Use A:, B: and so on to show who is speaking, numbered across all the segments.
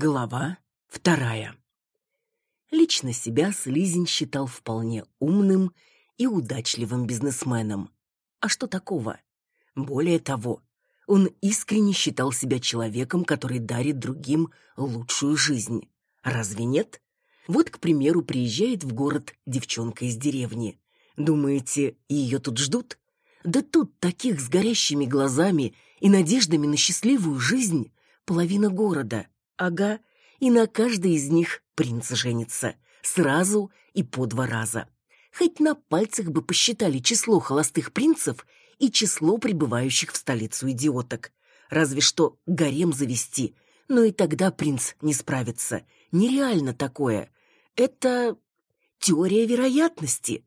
A: Глава вторая. Лично себя Слизень считал вполне умным и удачливым бизнесменом. А что такого? Более того, он искренне считал себя человеком, который дарит другим лучшую жизнь. Разве нет? Вот, к примеру, приезжает в город девчонка из деревни. Думаете, ее тут ждут? Да тут таких с горящими глазами и надеждами на счастливую жизнь половина города. Ага, и на каждой из них принц женится. Сразу и по два раза. Хоть на пальцах бы посчитали число холостых принцев и число прибывающих в столицу идиоток. Разве что гарем завести, но и тогда принц не справится. Нереально такое. Это теория вероятности.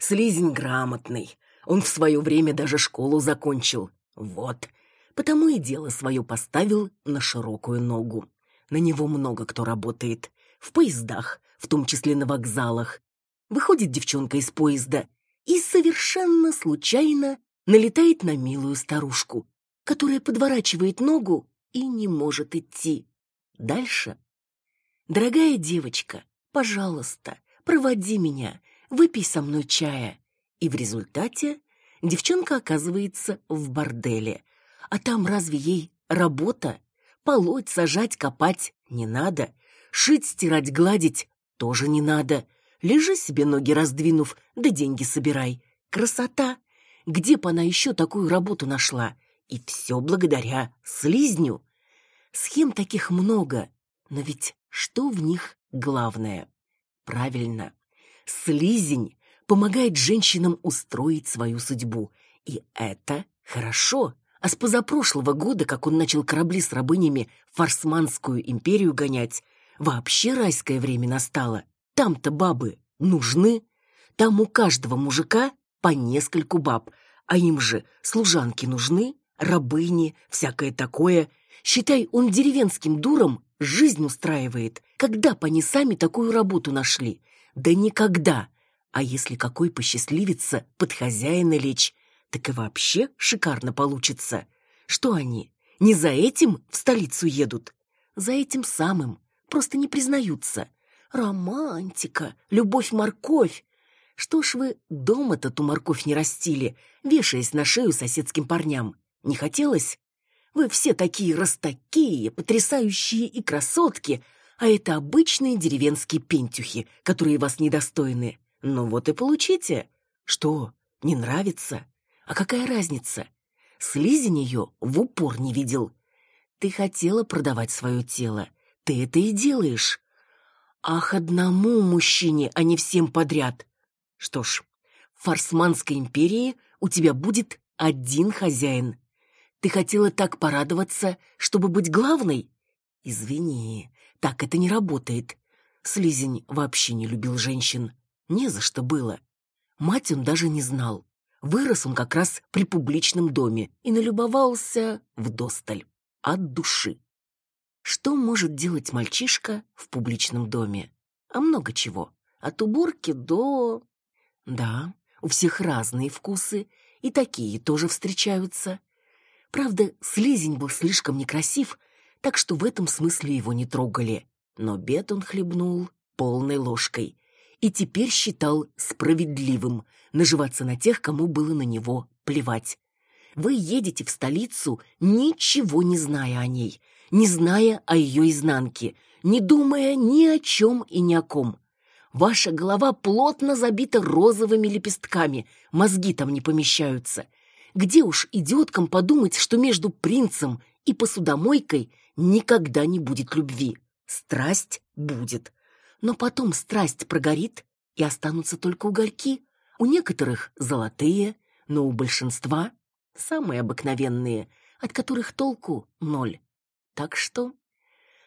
A: Слизень грамотный. Он в свое время даже школу закончил. Вот. Потому и дело свое поставил на широкую ногу. На него много кто работает. В поездах, в том числе на вокзалах. Выходит девчонка из поезда и совершенно случайно налетает на милую старушку, которая подворачивает ногу и не может идти. Дальше. «Дорогая девочка, пожалуйста, проводи меня, выпей со мной чая». И в результате девчонка оказывается в борделе. А там разве ей работа? Полоть, сажать, копать не надо. Шить, стирать, гладить тоже не надо. Лежи себе ноги раздвинув, да деньги собирай. Красота! Где бы она еще такую работу нашла? И все благодаря слизню. Схем таких много, но ведь что в них главное? Правильно, слизень помогает женщинам устроить свою судьбу. И это хорошо. А с позапрошлого года, как он начал корабли с рабынями в Фарсманскую империю гонять, вообще райское время настало. Там-то бабы нужны. Там у каждого мужика по нескольку баб, а им же служанки нужны, рабыни, всякое такое. Считай, он деревенским дуром жизнь устраивает. Когда по они сами такую работу нашли? Да никогда. А если какой посчастливится под хозяина лечь, так и вообще шикарно получится. Что они, не за этим в столицу едут? За этим самым, просто не признаются. Романтика, любовь-морковь. Что ж вы дома-то ту морковь не растили, вешаясь на шею соседским парням? Не хотелось? Вы все такие растакие, потрясающие и красотки, а это обычные деревенские пентюхи, которые вас недостойны. Ну вот и получите. Что, не нравится? А какая разница? Слизень ее в упор не видел. Ты хотела продавать свое тело. Ты это и делаешь. Ах, одному мужчине, а не всем подряд. Что ж, в Фарсманской империи у тебя будет один хозяин. Ты хотела так порадоваться, чтобы быть главной? Извини, так это не работает. Слизень вообще не любил женщин. Не за что было. Мать он даже не знал. Вырос он как раз при публичном доме и налюбовался вдосталь, от души. Что может делать мальчишка в публичном доме? А много чего. От уборки до... Да, у всех разные вкусы, и такие тоже встречаются. Правда, слизень был слишком некрасив, так что в этом смысле его не трогали. Но бед он хлебнул полной ложкой и теперь считал справедливым наживаться на тех, кому было на него плевать. Вы едете в столицу, ничего не зная о ней, не зная о ее изнанке, не думая ни о чем и ни о ком. Ваша голова плотно забита розовыми лепестками, мозги там не помещаются. Где уж идиоткам подумать, что между принцем и посудомойкой никогда не будет любви? Страсть будет, но потом страсть прогорит, и останутся только угольки. У некоторых золотые, но у большинства самые обыкновенные, от которых толку ноль. Так что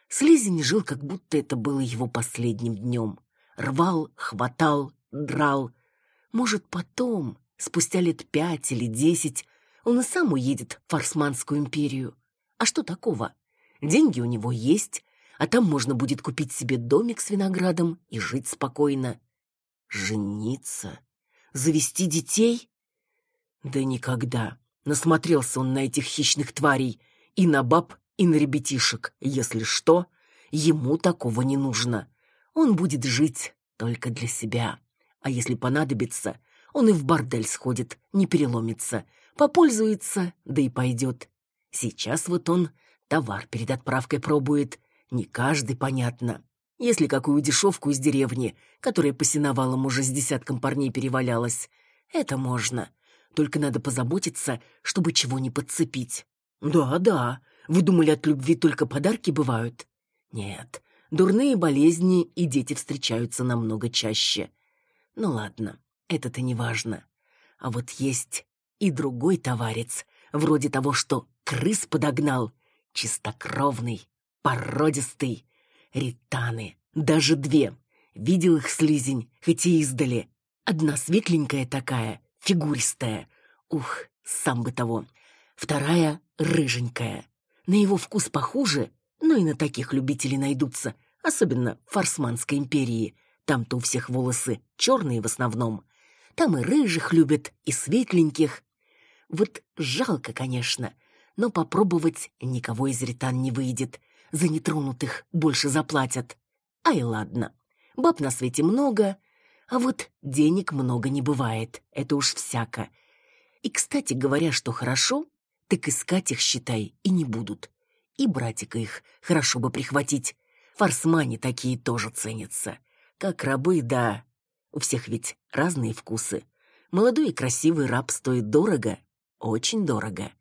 A: Слизень жил, как будто это было его последним днем. Рвал, хватал, драл. Может, потом, спустя лет пять или десять, он и сам уедет в Фарсманскую империю. А что такого? Деньги у него есть, а там можно будет купить себе домик с виноградом и жить спокойно. Жениться? Завести детей? Да никогда. Насмотрелся он на этих хищных тварей. И на баб, и на ребятишек. Если что, ему такого не нужно. Он будет жить только для себя. А если понадобится, он и в бордель сходит, не переломится. Попользуется, да и пойдет. Сейчас вот он товар перед отправкой пробует. Не каждый, понятно. Если какую дешевку из деревни, которая по сеновалам уже с десятком парней перевалялась, это можно. Только надо позаботиться, чтобы чего не подцепить. Да-да, вы думали, от любви только подарки бывают? Нет, дурные болезни и дети встречаются намного чаще. Ну ладно, это-то не важно. А вот есть и другой товарец, вроде того, что крыс подогнал, чистокровный, породистый, ританы, даже две. Видел их слизень, хоть и издали. Одна светленькая такая, фигуристая. Ух, сам бы того. Вторая рыженькая. На его вкус похуже, но и на таких любителей найдутся, особенно в Фарсманской империи. Там-то у всех волосы черные в основном. Там и рыжих любят, и светленьких. Вот жалко, конечно, но попробовать никого из ритан не выйдет. За нетронутых больше заплатят. Ай, ладно. Баб на свете много, а вот денег много не бывает. Это уж всяко. И, кстати говоря, что хорошо, так искать их, считай, и не будут. И братика их хорошо бы прихватить. Форсмане такие тоже ценятся. Как рабы, да. У всех ведь разные вкусы. Молодой и красивый раб стоит дорого, очень дорого.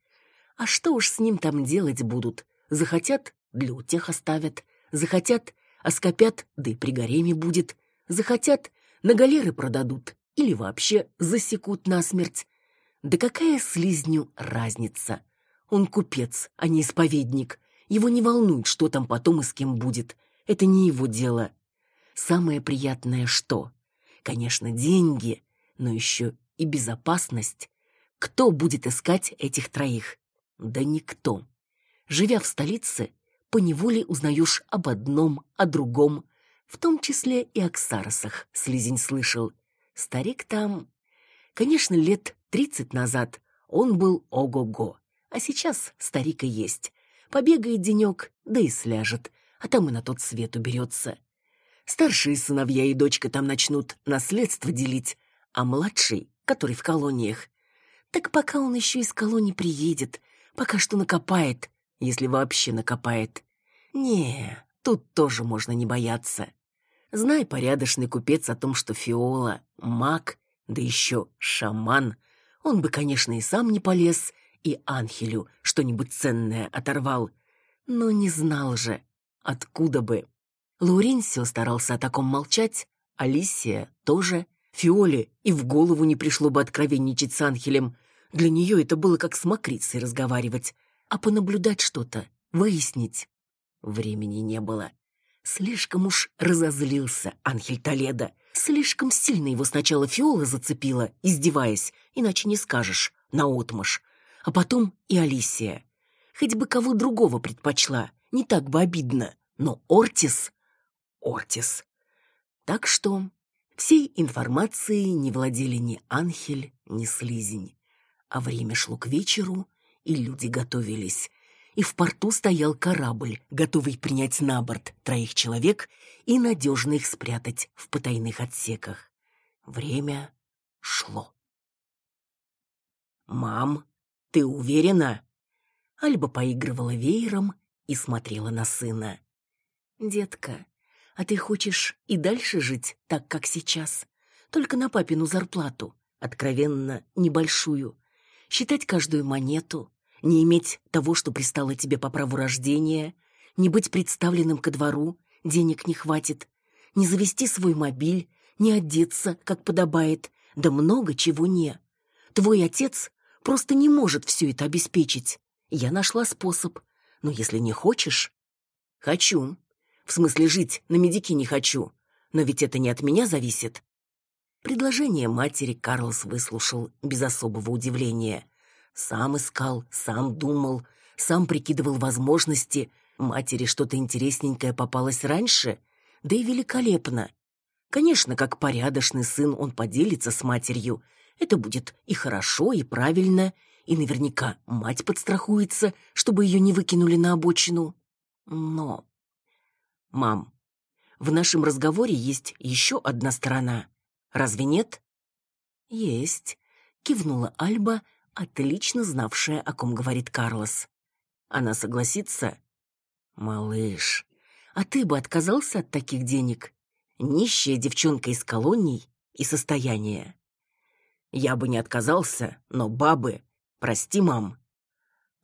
A: А что уж с ним там делать будут? Захотят — для утех оставят. Захотят — оскопят, да и при гареме будет. Захотят — на галеры продадут или вообще засекут насмерть. Да какая слизню разница? Он купец, а не исповедник. Его не волнует, что там потом и с кем будет. Это не его дело. Самое приятное что? Конечно, деньги, но еще и безопасность. Кто будет искать этих троих? Да никто. Живя в столице, поневоле узнаешь об одном, о другом, в том числе и о Ксаросах, слизень слышал. Старик там... Конечно, лет тридцать назад он был ого-го, а сейчас старик и есть. Побегает денек, да и сляжет, а там и на тот свет уберется. Старшие сыновья и дочка там начнут наследство делить, а младший, который в колониях, так пока он еще из колонии приедет, пока что накопает, если вообще накопает. Не, тут тоже можно не бояться. Знай, порядочный купец о том, что Фиола — маг, да еще шаман, он бы, конечно, и сам не полез, и Анхелю что-нибудь ценное оторвал. Но не знал же, откуда бы. Лауренсио старался о таком молчать, Алисия тоже. Фиоле и в голову не пришло бы откровенничать с Анхелем. Для нее это было как с мокрицей разговаривать. А понаблюдать что-то, выяснить, времени не было. Слишком уж разозлился Анхель Толедо. Слишком сильно его сначала Фиола зацепила, издеваясь, иначе не скажешь, наотмашь. А потом и Алисия. Хоть бы кого другого предпочла, не так бы обидно. Но Ортис... Ортис. Так что всей информацией не владели ни Анхель, ни Слизень. А время шло к вечеру, и люди готовились. И в порту стоял корабль, готовый принять на борт троих человек и надежно их спрятать в потайных отсеках. Время шло. «Мам, ты уверена?» Альба поигрывала веером и смотрела на сына. «Детка, а ты хочешь и дальше жить так, как сейчас? Только на папину зарплату, откровенно небольшую. Считать каждую монету, не иметь того, что пристало тебе по праву рождения, не быть представленным ко двору, денег не хватит, не завести свой мобиль, не одеться, как подобает, да много чего не. Твой отец просто не может все это обеспечить. Я нашла способ, но если не хочешь... Хочу, в смысле, жить на медике не хочу. Но ведь это не от меня зависит. Предложение матери Карлос выслушал без особого удивления. Сам искал, сам думал, сам прикидывал возможности. Матери что-то интересненькое попалось раньше, да и великолепно. Конечно, как порядочный сын он поделится с матерью. Это будет и хорошо, и правильно, и наверняка мать подстрахуется, чтобы ее не выкинули на обочину. Но... Мам, в нашем разговоре есть еще одна сторона. Разве нет? Есть, кивнула Альба, отлично знавшая, о ком говорит Карлос. Она согласится? Малыш, а ты бы отказался от таких денег? Нищая девчонка из колоний и состояния. Я бы не отказался, но бабы... Прости, мам.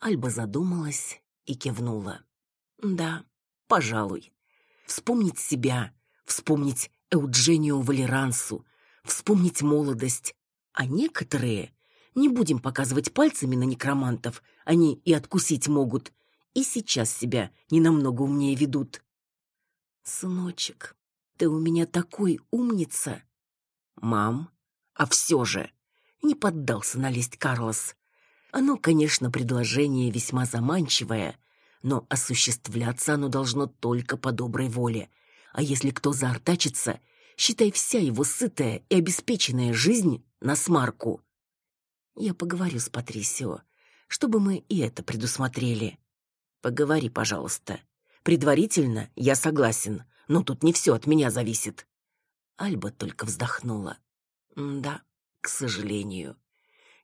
A: Альба задумалась и кивнула. Да, пожалуй. Вспомнить себя, вспомнить Эуджению Валерансу, вспомнить молодость. А некоторые, не будем показывать пальцами на некромантов, они и откусить могут, и сейчас себя не намного умнее ведут. Сыночек, ты у меня такой умница. Мам, а все же не поддался налезть Карлос. Оно, конечно, предложение весьма заманчивое, но осуществляться оно должно только по доброй воле. А если кто заортачится, считай вся его сытая и обеспеченная жизнь на смарку. Я поговорю с Патрисио, чтобы мы и это предусмотрели. Поговори, пожалуйста. Предварительно я согласен, но тут не все от меня зависит. Альба только вздохнула. Да, к сожалению.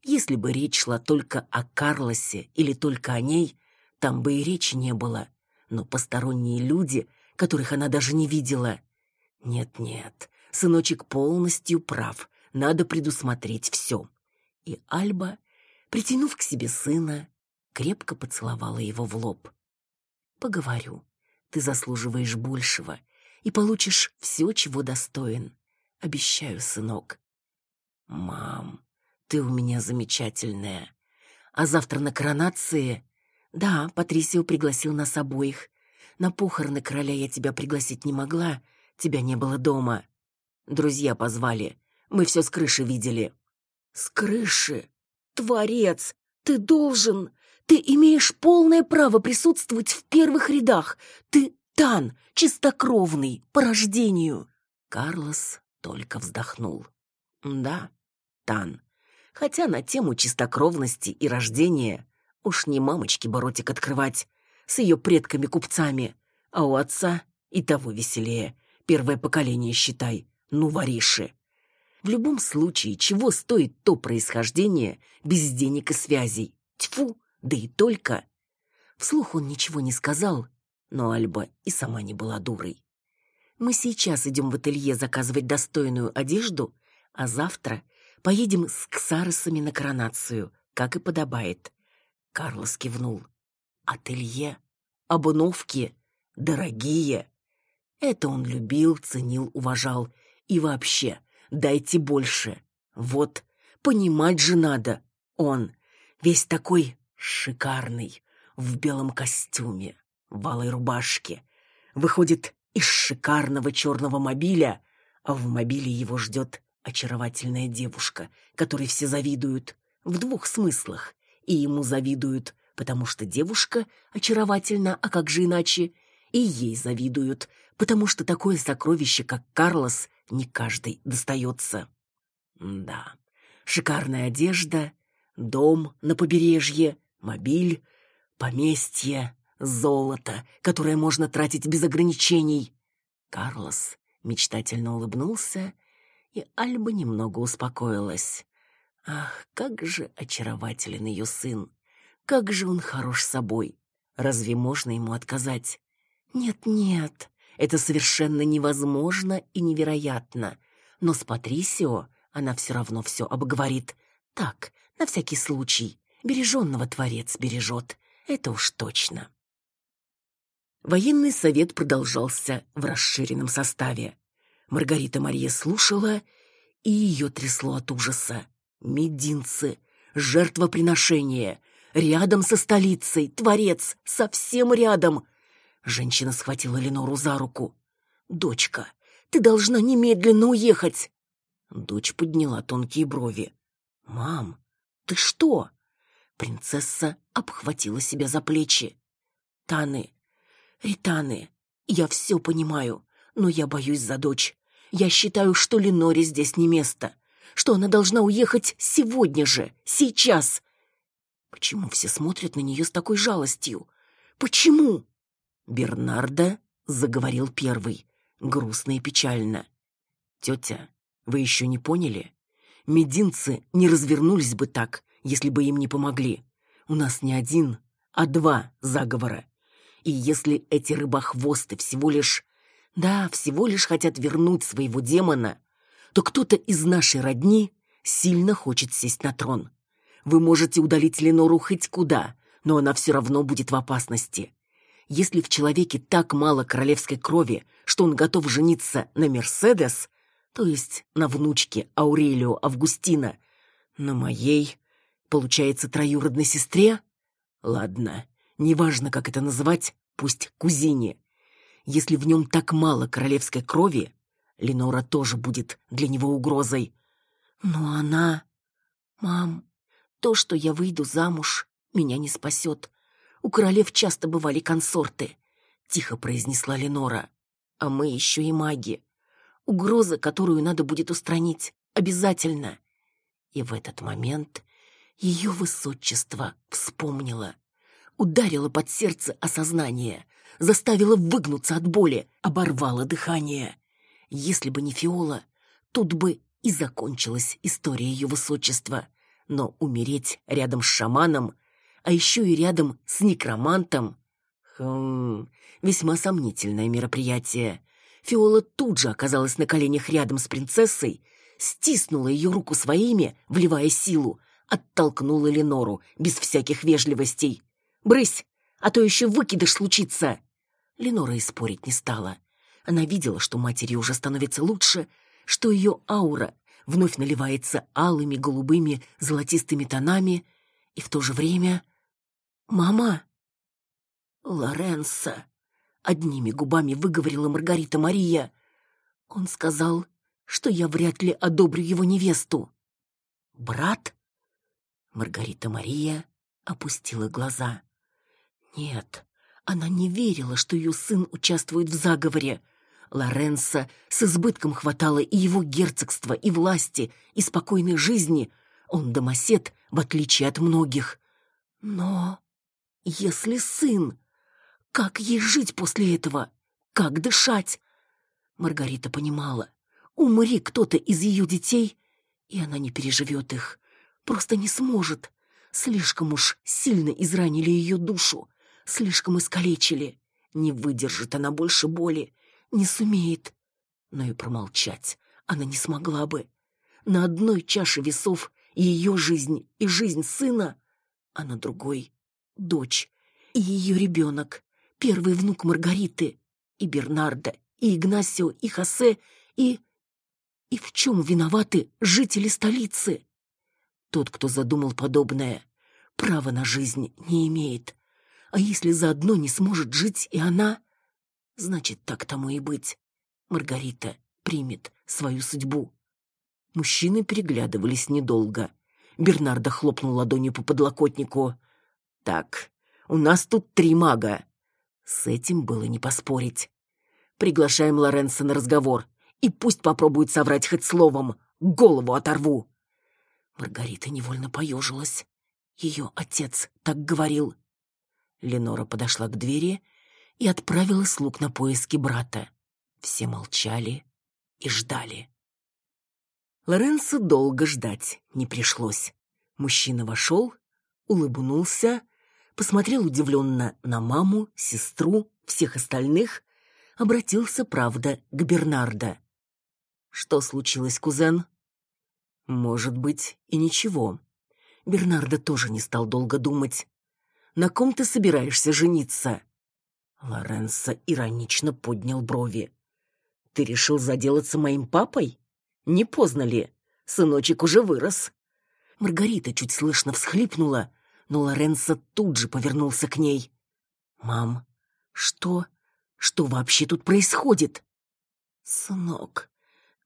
A: Если бы речь шла только о Карлосе или только о ней, там бы и речи не было. Но посторонние люди, которых она даже не видела... Нет-нет, сыночек полностью прав. Надо предусмотреть все. И Альба, притянув к себе сына, крепко поцеловала его в лоб. «Поговорю. Ты заслуживаешь большего и получишь все, чего достоин. Обещаю, сынок». «Мам, ты у меня замечательная. А завтра на коронации да, Патрисио пригласил нас обоих. На похороны короля я тебя пригласить не могла, тебя не было дома. Друзья позвали. Мы все с крыши видели. С крыши? Творец, ты должен, ты имеешь полное право присутствовать в первых рядах. Ты Тан, чистокровный, по рождению. Карлос только вздохнул. Да, Тан. Хотя на тему чистокровности и рождения Уж не мамочки боротик открывать с ее предками-купцами, а у отца и того веселее. Первое поколение, считай, ну, вориши. В любом случае, чего стоит то происхождение без денег и связей? Тьфу, да и только. Вслух он ничего не сказал, но Альба и сама не была дурой. Мы сейчас идем в ателье заказывать достойную одежду, а завтра поедем с ксаросами на коронацию, как и подобает. Карлос кивнул. Ателье, обновки, дорогие. Это он любил, ценил, уважал. И вообще, дайте больше. Вот, понимать же надо. Он весь такой шикарный, в белом костюме, в алой рубашке. Выходит из шикарного черного мобиля, а в мобиле его ждет очаровательная девушка, которой все завидуют. В двух смыслах и ему завидуют, потому что девушка очаровательна, а как же иначе? И ей завидуют, потому что такое сокровище, как Карлос, не каждый достается. Да, шикарная одежда, дом на побережье, мобиль, поместье, золото, которое можно тратить без ограничений. Карлос мечтательно улыбнулся, и Альба немного успокоилась. Ах, как же очарователен ее сын! Как же он хорош собой! Разве можно ему отказать? Нет-нет, это совершенно невозможно и невероятно. Но с Патрисио она все равно все обговорит. Так, на всякий случай. Береженного Творец бережет. Это уж точно. Военный совет продолжался в расширенном составе. Маргарита Мария слушала, и ее трясло от ужаса. Мединцы, жертвоприношение, рядом со столицей, творец, совсем рядом. Женщина схватила Ленору за руку. «Дочка, ты должна немедленно уехать!» Дочь подняла тонкие брови. «Мам, ты что?» Принцесса обхватила себя за плечи. «Таны, Ританы, я все понимаю, но я боюсь за дочь. Я считаю, что Леноре здесь не место, что она должна уехать сегодня же, сейчас. Почему все смотрят на нее с такой жалостью? Почему? Бернарда заговорил первый, грустно и печально. Тетя, вы еще не поняли? Мединцы не развернулись бы так, если бы им не помогли. У нас не один, а два заговора. И если эти рыбохвосты всего лишь... Да, всего лишь хотят вернуть своего демона, то кто-то из нашей родни сильно хочет сесть на трон. Вы можете удалить Ленору хоть куда, но она все равно будет в опасности. Если в человеке так мало королевской крови, что он готов жениться на Мерседес, то есть на внучке Аурелио Августина, на моей, получается, троюродной сестре? Ладно, неважно, как это называть, пусть кузине. Если в нем так мало королевской крови, Ленора тоже будет для него угрозой. Но она... Мам, то, что я выйду замуж, меня не спасет. У королев часто бывали консорты, тихо произнесла Ленора. А мы еще и маги. Угроза, которую надо будет устранить, обязательно. И в этот момент ее высочество вспомнило. Ударило под сердце осознание, заставило выгнуться от боли, оборвало дыхание. Если бы не Фиола, тут бы и закончилась история ее высочества. Но умереть рядом с шаманом а еще и рядом с некромантом. Хм, весьма сомнительное мероприятие. Фиола тут же оказалась на коленях рядом с принцессой, стиснула ее руку своими, вливая силу, оттолкнула Ленору без всяких вежливостей. «Брысь, а то еще выкидыш случится!» Ленора и спорить не стала. Она видела, что матери уже становится лучше, что ее аура вновь наливается алыми, голубыми, золотистыми тонами, и в то же время «Мама!» «Лоренцо!» — одними губами выговорила Маргарита Мария. «Он сказал, что я вряд ли одобрю его невесту». «Брат?» Маргарита Мария опустила глаза. «Нет, она не верила, что ее сын участвует в заговоре. Лоренцо с избытком хватало и его герцогства, и власти, и спокойной жизни. Он домосед, в отличие от многих. Но если сын, как ей жить после этого? Как дышать? Маргарита понимала, умри кто-то из ее детей, и она не переживет их, просто не сможет. Слишком уж сильно изранили ее душу, слишком искалечили. Не выдержит она больше боли, не сумеет. Но и промолчать она не смогла бы. На одной чаше весов ее жизнь и жизнь сына, а на другой дочь, и ее ребенок, первый внук Маргариты, и Бернарда, и Игнасио, и Хосе, и... И в чем виноваты жители столицы? Тот, кто задумал подобное, права на жизнь не имеет. А если заодно не сможет жить и она, значит, так тому и быть. Маргарита примет свою судьбу. Мужчины переглядывались недолго. Бернарда хлопнул ладонью по подлокотнику. Так, у нас тут три мага. С этим было не поспорить. Приглашаем Лоренса на разговор, и пусть попробует соврать хоть словом. Голову оторву. Маргарита невольно поежилась. Ее отец так говорил. Ленора подошла к двери и отправила слуг на поиски брата. Все молчали и ждали. Лоренцо долго ждать не пришлось. Мужчина вошел, улыбнулся посмотрел удивленно на маму, сестру, всех остальных, обратился, правда, к Бернардо. «Что случилось, кузен?» «Может быть, и ничего». Бернардо тоже не стал долго думать. «На ком ты собираешься жениться?» Лоренцо иронично поднял брови. «Ты решил заделаться моим папой? Не поздно ли? Сыночек уже вырос». Маргарита чуть слышно всхлипнула, но Лоренцо тут же повернулся к ней. «Мам, что? Что вообще тут происходит?» «Сынок,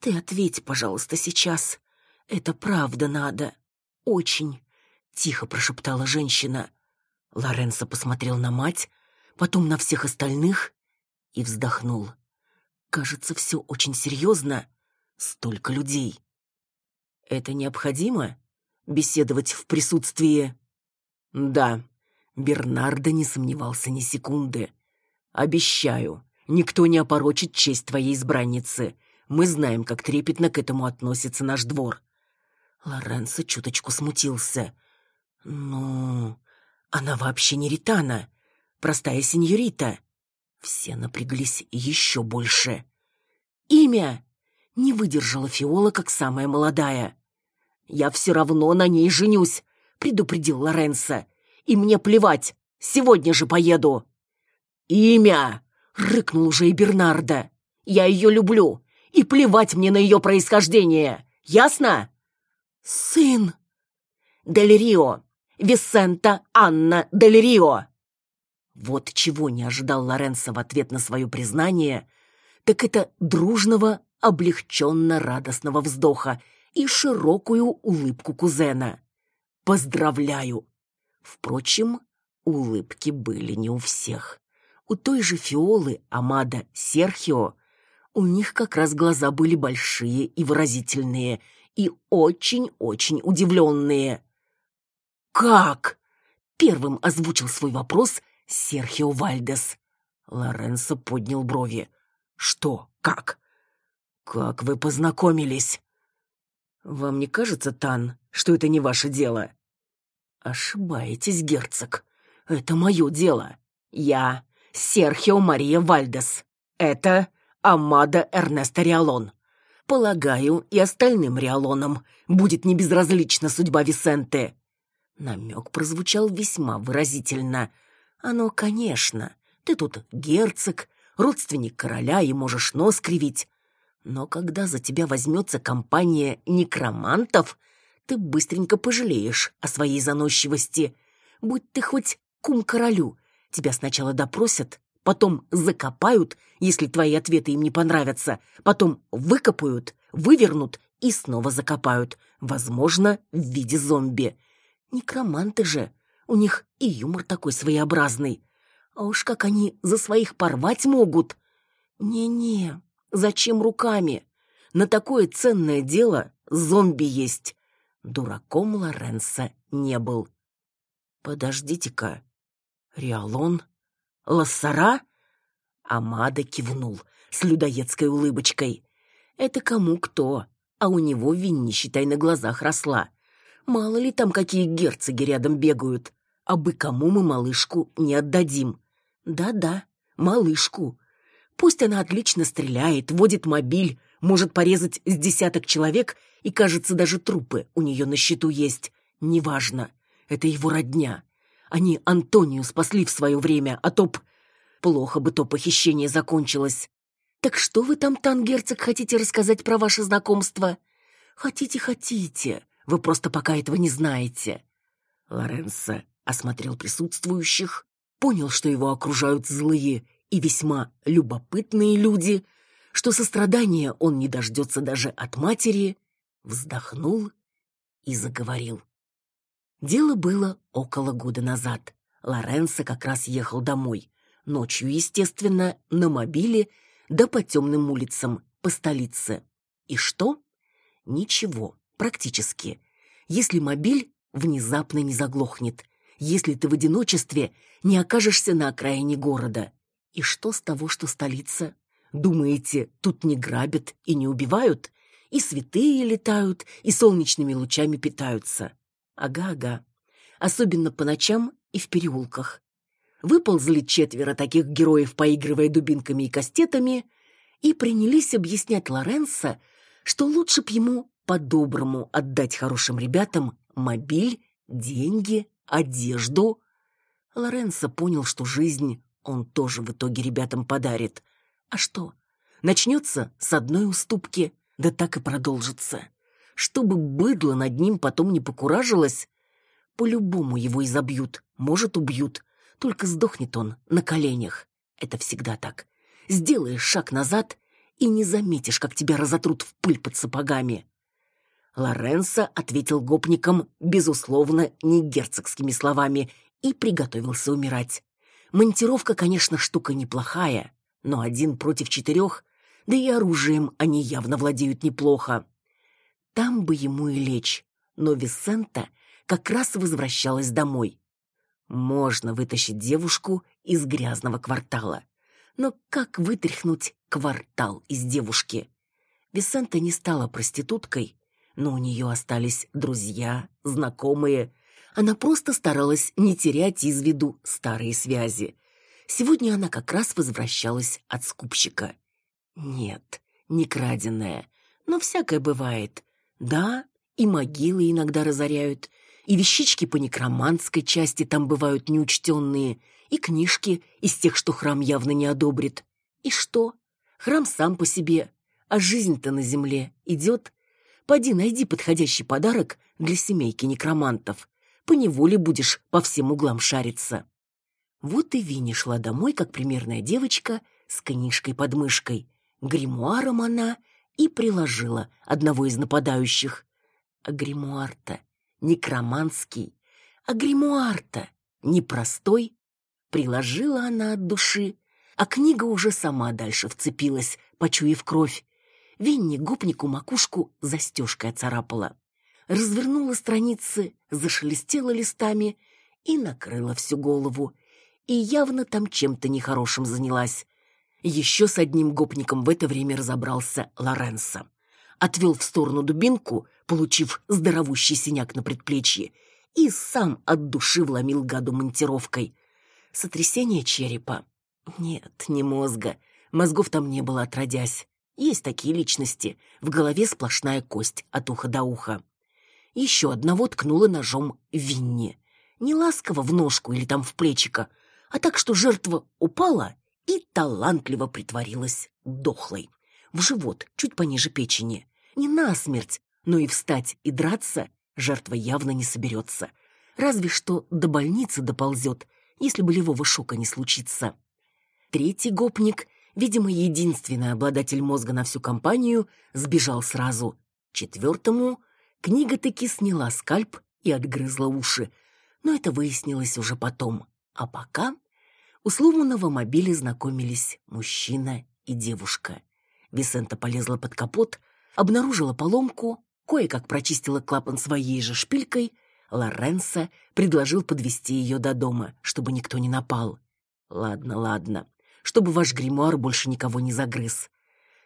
A: ты ответь, пожалуйста, сейчас. Это правда надо. Очень», — тихо прошептала женщина. Лоренцо посмотрел на мать, потом на всех остальных и вздохнул. «Кажется, все очень серьезно, столько людей. Это необходимо беседовать в присутствии Да. Бернардо не сомневался ни секунды. Обещаю, никто не опорочит честь твоей избранницы. Мы знаем, как трепетно к этому относится наш двор. Лоренцо чуточку смутился. Ну, она вообще не ритана, простая сеньорита. Все напряглись еще больше. Имя не выдержала Фиола, как самая молодая. Я все равно на ней женюсь, предупредил Лоренцо. И мне плевать, сегодня же поеду. Имя, рыкнул уже и Бернардо. Я ее люблю, и плевать мне на ее происхождение. Ясно? Сын. Дель Рио. Висента Анна Дель Рио. Вот чего не ожидал Лоренцо в ответ на свое признание, так это дружного, облегченно-радостного вздоха и широкую улыбку кузена. «Поздравляю!» Впрочем, улыбки были не у всех. У той же Фиолы, Амада, Серхио у них как раз глаза были большие и выразительные, и очень-очень удивленные. «Как?» — первым озвучил свой вопрос Серхио Вальдес. Лоренцо поднял брови. «Что? Как?» «Как вы познакомились?» «Вам не кажется, Тан, что это не ваше дело?» «Ошибаетесь, герцог. Это мое дело. Я Серхио Мария Вальдес. Это Амада Эрнесто Риалон. Полагаю, и остальным Риалонам будет небезразлична судьба Висенте». Намек прозвучал весьма выразительно. «Оно, конечно. Ты тут герцог, родственник короля и можешь нос кривить. Но когда за тебя возьмется компания некромантов, ты быстренько пожалеешь о своей заносчивости. Будь ты хоть кум королю, тебя сначала допросят, потом закопают, если твои ответы им не понравятся, потом выкопают, вывернут и снова закопают, возможно, в виде зомби. Некроманты же, у них и юмор такой своеобразный. А уж как они за своих порвать могут. Не-не, Зачем руками? На такое ценное дело зомби есть. Дураком Лоренса не был. Подождите-ка. Риалон? Лассара? Амада кивнул с людоедской улыбочкой. Это кому кто, а у него винни, считай, на глазах росла. Мало ли там какие герцоги рядом бегают. А бы кому мы малышку не отдадим. Да-да, малышку. Пусть она отлично стреляет, водит мобиль, может порезать с десяток человек, и, кажется, даже трупы у нее на счету есть. Неважно. Это его родня. Они Антонию спасли в свое время, а то б... Плохо бы то похищение закончилось. Так что вы там, Тангерцог, хотите рассказать про ваше знакомство? Хотите, хотите. Вы просто пока этого не знаете. Лоренцо осмотрел присутствующих, понял, что его окружают злые и весьма любопытные люди, что сострадания он не дождется даже от матери, вздохнул и заговорил. Дело было около года назад. Лоренцо как раз ехал домой. Ночью, естественно, на мобиле, да по темным улицам, по столице. И что? Ничего, практически. Если мобиль внезапно не заглохнет, если ты в одиночестве не окажешься на окраине города. И что с того, что столица? Думаете, тут не грабят и не убивают? И святые летают, и солнечными лучами питаются. Ага-ага. Особенно по ночам и в переулках. Выползли четверо таких героев, поигрывая дубинками и кастетами, и принялись объяснять Лоренцо, что лучше б ему по-доброму отдать хорошим ребятам мобиль, деньги, одежду. Лоренцо понял, что жизнь он тоже в итоге ребятам подарит. А что? Начнется с одной уступки, да так и продолжится. Чтобы быдло над ним потом не покуражилось, по-любому его изобьют, может, убьют. Только сдохнет он на коленях. Это всегда так. Сделаешь шаг назад и не заметишь, как тебя разотрут в пыль под сапогами. Лоренцо ответил гопникам, безусловно, не герцогскими словами, и приготовился умирать. Монтировка, конечно, штука неплохая, но один против четырех, да и оружием они явно владеют неплохо. Там бы ему и лечь, но Висента как раз возвращалась домой. Можно вытащить девушку из грязного квартала. Но как вытряхнуть квартал из девушки? Висента не стала проституткой, но у нее остались друзья, знакомые. Она просто старалась не терять из виду старые связи. Сегодня она как раз возвращалась от скупщика. Нет, не краденая, но всякое бывает. Да, и могилы иногда разоряют, и вещички по некроманской части там бывают неучтенные, и книжки из тех, что храм явно не одобрит. И что? Храм сам по себе, а жизнь-то на земле идет. Поди найди подходящий подарок для семейки некромантов. Поневоле будешь по всем углам шариться. Вот и Винни шла домой, как примерная девочка, с книжкой под мышкой. Гримуаром она и приложила одного из нападающих. А гримуар-то некроманский, а гримуар-то непростой. Приложила она от души, а книга уже сама дальше вцепилась, почуяв кровь. Винни гопнику макушку застежкой оцарапала. Развернула страницы, зашелестела листами и накрыла всю голову. И явно там чем-то нехорошим занялась. Еще с одним гопником в это время разобрался Лоренцо. Отвел в сторону дубинку, получив здоровущий синяк на предплечье, и сам от души вломил гаду монтировкой. Сотрясение черепа? Нет, не мозга. Мозгов там не было отродясь. Есть такие личности. В голове сплошная кость от уха до уха. Еще одного ткнула ножом Винни. Не ласково в ножку или там в плечико, а так, что жертва упала и талантливо притворилась дохлой. В живот, чуть пониже печени. Не насмерть, но и встать и драться жертва явно не соберется. Разве что до больницы доползет, если болевого шока не случится. Третий гопник, видимо, единственный обладатель мозга на всю компанию, сбежал сразу. Четвертому книга таки сняла скальп и отгрызла уши, но это выяснилось уже потом. А пока у сломанного мобиля знакомились мужчина и девушка. Висента полезла под капот, обнаружила поломку, кое-как прочистила клапан своей же шпилькой. Лоренцо предложил подвести ее до дома, чтобы никто не напал. Ладно, ладно, чтобы ваш гримуар больше никого не загрыз.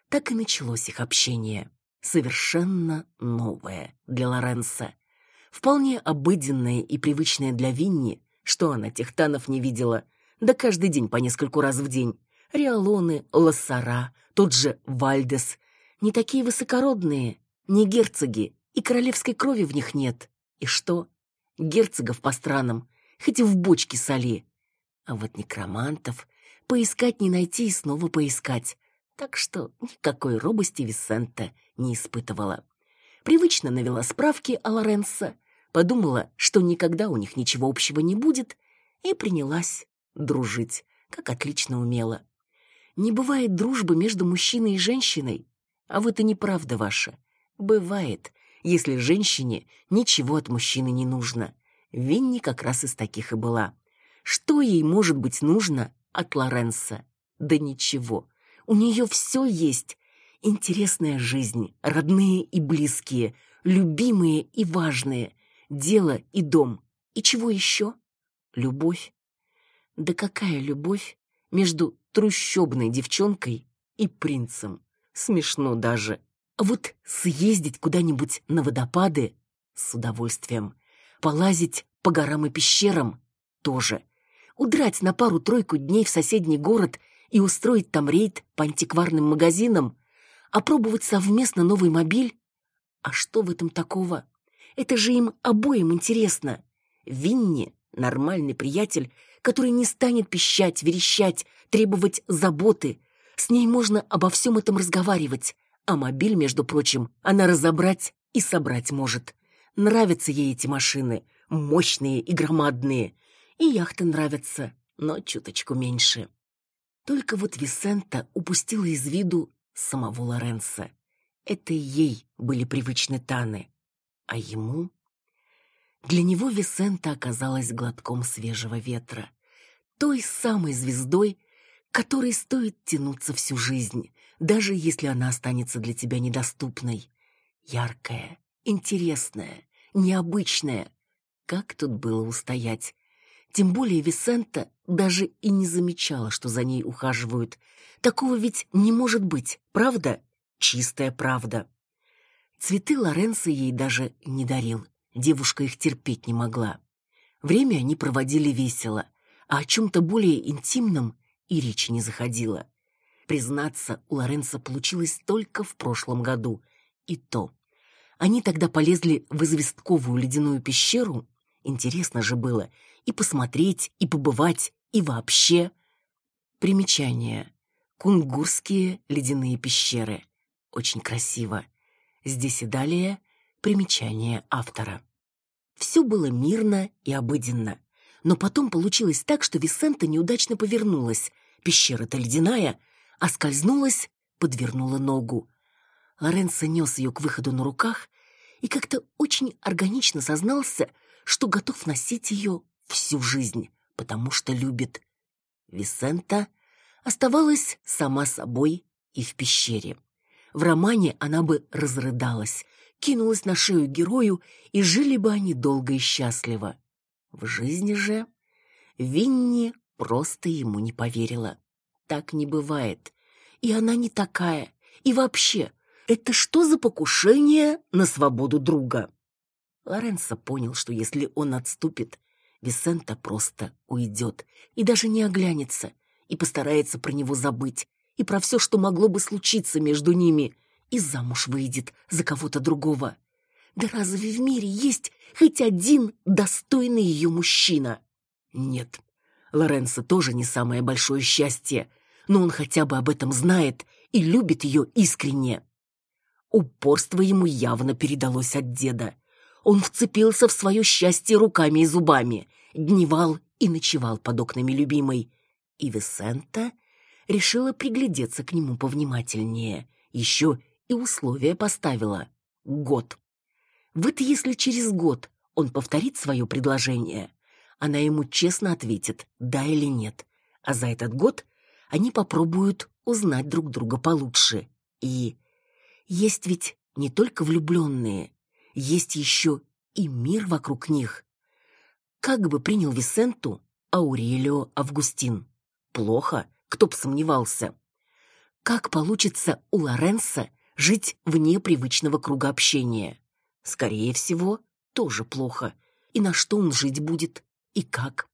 A: Так и началось их общение. Совершенно новое для Лоренцо. Вполне обыденное и привычное для Винни, что она тех танов не видела — да каждый день по нескольку раз в день. Риалоны, Лассара, тот же Вальдес. Не такие высокородные, не герцоги, и королевской крови в них нет. И что? Герцогов по странам, хоть и в бочке соли. А вот некромантов поискать не найти и снова поискать. Так что никакой робости Висента не испытывала. Привычно навела справки о Лоренцо, подумала, что никогда у них ничего общего не будет, и принялась дружить, как отлично умела. Не бывает дружбы между мужчиной и женщиной, а вот и неправда ваша. Бывает, если женщине ничего от мужчины не нужно. Винни как раз из таких и была. Что ей может быть нужно от Лоренса? Да ничего. У нее все есть. Интересная жизнь, родные и близкие, любимые и важные, дело и дом. И чего еще? Любовь. Да какая любовь между трущобной девчонкой и принцем? Смешно даже. А вот съездить куда-нибудь на водопады с удовольствием. Полазить по горам и пещерам тоже. Удрать на пару-тройку дней в соседний город и устроить там рейд по антикварным магазинам, опробовать совместно новый мобиль? А что в этом такого? Это же им обоим интересно. Винни, нормальный приятель, который не станет пищать, верещать, требовать заботы. С ней можно обо всем этом разговаривать, а мобиль, между прочим, она разобрать и собрать может. Нравятся ей эти машины, мощные и громадные. И яхты нравятся, но чуточку меньше. Только вот Висента упустила из виду самого Лоренса. Это ей были привычны Таны, а ему... Для него Висента оказалась глотком свежего ветра той самой звездой, которой стоит тянуться всю жизнь, даже если она останется для тебя недоступной. Яркая, интересная, необычная. Как тут было устоять? Тем более Висента даже и не замечала, что за ней ухаживают. Такого ведь не может быть, правда? Чистая правда. Цветы Лоренцо ей даже не дарил. Девушка их терпеть не могла. Время они проводили весело, а о чем-то более интимном и речи не заходило. Признаться, у Лоренцо получилось только в прошлом году. И то. Они тогда полезли в известковую ледяную пещеру. Интересно же было и посмотреть, и побывать, и вообще. Примечание. Кунгурские ледяные пещеры. Очень красиво. Здесь и далее примечание автора. Все было мирно и обыденно. Но потом получилось так, что Висента неудачно повернулась. Пещера-то ледяная, а скользнулась, подвернула ногу. Лоренцо нес ее к выходу на руках и как-то очень органично сознался, что готов носить ее всю жизнь, потому что любит. Висента оставалась сама собой и в пещере. В романе она бы разрыдалась, кинулась на шею герою, и жили бы они долго и счастливо. В жизни же Винни просто ему не поверила. Так не бывает. И она не такая. И вообще, это что за покушение на свободу друга? Лоренцо понял, что если он отступит, Висента просто уйдет и даже не оглянется, и постарается про него забыть, и про все, что могло бы случиться между ними, и замуж выйдет за кого-то другого. Да разве в мире есть хоть один достойный ее мужчина? Нет, Лоренцо тоже не самое большое счастье, но он хотя бы об этом знает и любит ее искренне. Упорство ему явно передалось от деда. Он вцепился в свое счастье руками и зубами, дневал и ночевал под окнами любимой. И Висента решила приглядеться к нему повнимательнее. Еще и условия поставила. Год. Вот если через год он повторит свое предложение, она ему честно ответит, да или нет. А за этот год они попробуют узнать друг друга получше. И есть ведь не только влюбленные, есть еще и мир вокруг них. Как бы принял Висенту Аурелио Августин? Плохо, кто б сомневался. Как получится у Лоренса жить вне привычного круга общения? Скорее всего, тоже плохо. И на что он жить будет? И как?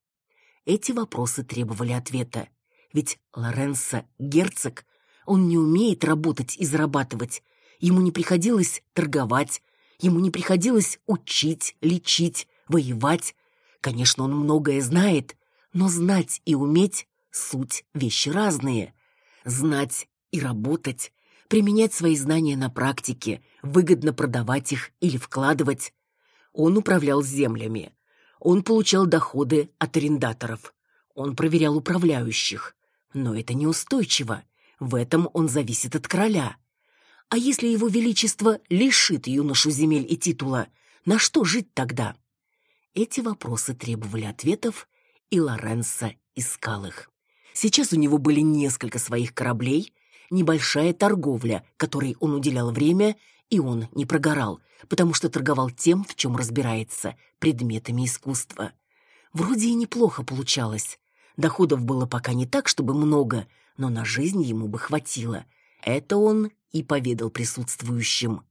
A: Эти вопросы требовали ответа. Ведь Лоренса герцог, он не умеет работать и зарабатывать. Ему не приходилось торговать, Ему не приходилось учить, лечить, воевать. Конечно, он многое знает, но знать и уметь — суть вещи разные. Знать и работать, применять свои знания на практике, выгодно продавать их или вкладывать. Он управлял землями. Он получал доходы от арендаторов. Он проверял управляющих. Но это неустойчиво. В этом он зависит от короля. А если его величество лишит юношу земель и титула, на что жить тогда? Эти вопросы требовали ответов, и Лоренцо искал их. Сейчас у него были несколько своих кораблей, небольшая торговля, которой он уделял время, и он не прогорал, потому что торговал тем, в чем разбирается, предметами искусства. Вроде и неплохо получалось. Доходов было пока не так, чтобы много, но на жизнь ему бы хватило. Это он и поведал присутствующим.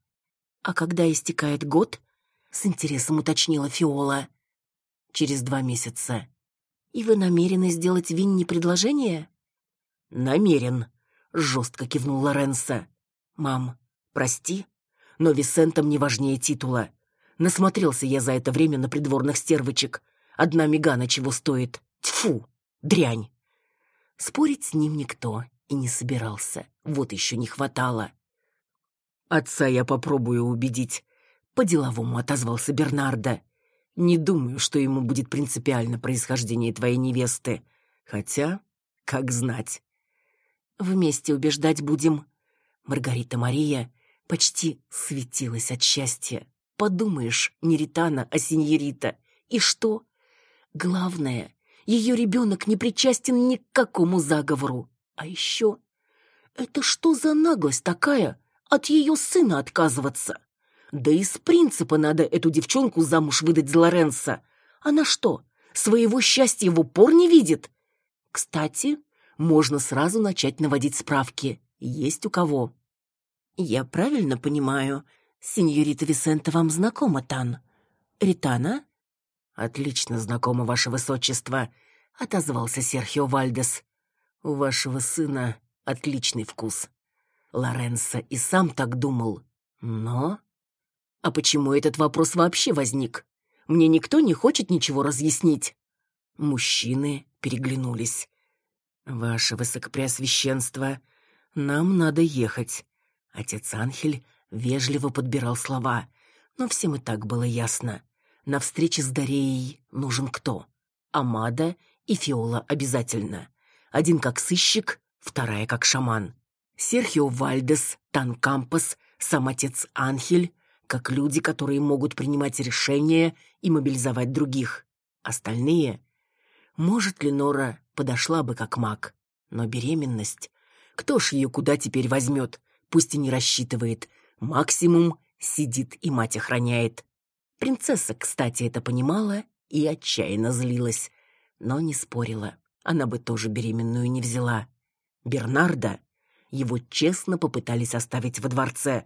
A: «А когда истекает год?» — с интересом уточнила Фиола. «Через два месяца». «И вы намерены сделать Винни предложение?» «Намерен», — жестко кивнул Лоренцо. «Мам, прости, но Висента мне важнее титула. Насмотрелся я за это время на придворных стервочек. Одна мигана чего стоит. Тьфу, дрянь!» Спорить с ним никто и не собирался. Вот еще не хватало. Отца я попробую убедить. По-деловому отозвался Бернардо. Не думаю, что ему будет принципиально происхождение твоей невесты. Хотя, как знать. Вместе убеждать будем. Маргарита Мария почти светилась от счастья. Подумаешь, не Ритана, а синьорита. И что? Главное, ее ребенок не причастен ни к какому заговору. А еще... Это что за наглость такая от ее сына отказываться? Да из принципа надо эту девчонку замуж выдать за Лоренса. Она что, своего счастья в упор не видит? Кстати, можно сразу начать наводить справки. Есть у кого. Я правильно понимаю, сеньорита Висента вам знакома, Тан? Ритана? Отлично знакома, ваше высочество, отозвался Серхио Вальдес. У вашего сына отличный вкус. Лоренцо и сам так думал. Но... А почему этот вопрос вообще возник? Мне никто не хочет ничего разъяснить. Мужчины переглянулись. «Ваше Высокопреосвященство, нам надо ехать». Отец Анхель вежливо подбирал слова, но всем и так было ясно. На встрече с Дареей нужен кто? Амада и Фиола обязательно. Один как сыщик, вторая как шаман. Серхио Вальдес, Танкампас, сам отец Анхель, как люди, которые могут принимать решения и мобилизовать других. Остальные может ли Нора подошла бы как маг, но беременность... Кто ж ее куда теперь возьмет, пусть и не рассчитывает. Максимум сидит и мать охраняет. Принцесса, кстати, это понимала и отчаянно злилась, но не спорила. Она бы тоже беременную не взяла. Бернарда его честно попытались оставить во дворце,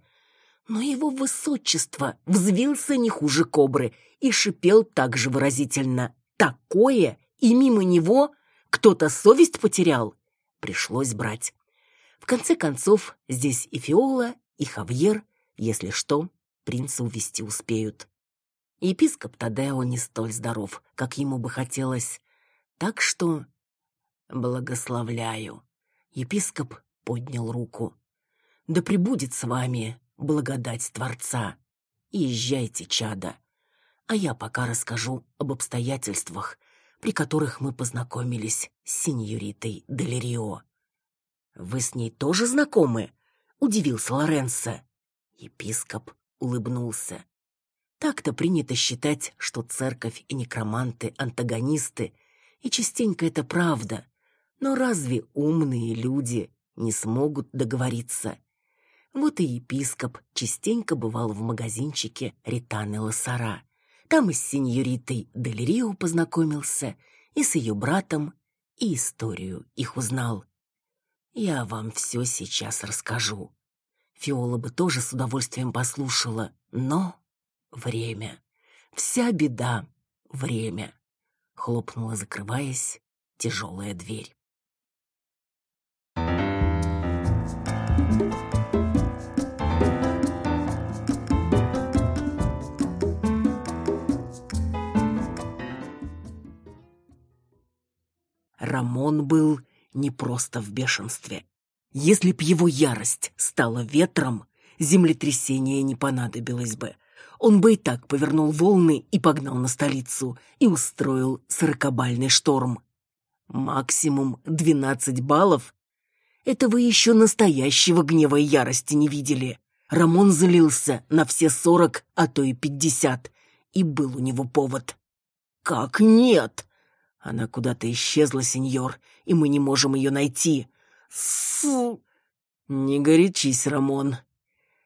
A: но его высочество взвился не хуже кобры и шипел так же выразительно. Такое и мимо него кто-то совесть потерял. Пришлось брать. В конце концов, здесь и Фиола, и Хавьер, если что, принца увести успеют. Епископ Тадео не столь здоров, как ему бы хотелось. Так что... Благословляю. Епископ поднял руку. Да пребудет с вами благодать Творца. Езжайте, чада. А я пока расскажу об обстоятельствах, при которых мы познакомились с сеньоритой Делерио. «Вы с ней тоже знакомы?» — удивился Лоренцо. Епископ улыбнулся. Так-то принято считать, что церковь и некроманты — антагонисты, и частенько это правда. Но разве умные люди не смогут договориться? Вот и епископ частенько бывал в магазинчике Ританы Лосара — там и с сеньоритой Дель познакомился, и с ее братом, и историю их узнал. Я вам все сейчас расскажу. Фиола бы тоже с удовольствием послушала, но время. Вся беда — время. Хлопнула, закрываясь, тяжелая дверь. Рамон был не просто в бешенстве. Если б его ярость стала ветром, землетрясение не понадобилось бы. Он бы и так повернул волны и погнал на столицу, и устроил сорокабальный шторм. Максимум двенадцать баллов? Это вы еще настоящего гнева и ярости не видели. Рамон злился на все сорок, а то и пятьдесят, и был у него повод. «Как нет?» Она куда-то исчезла, сеньор, и мы не можем ее найти. Су! Не горячись, Рамон.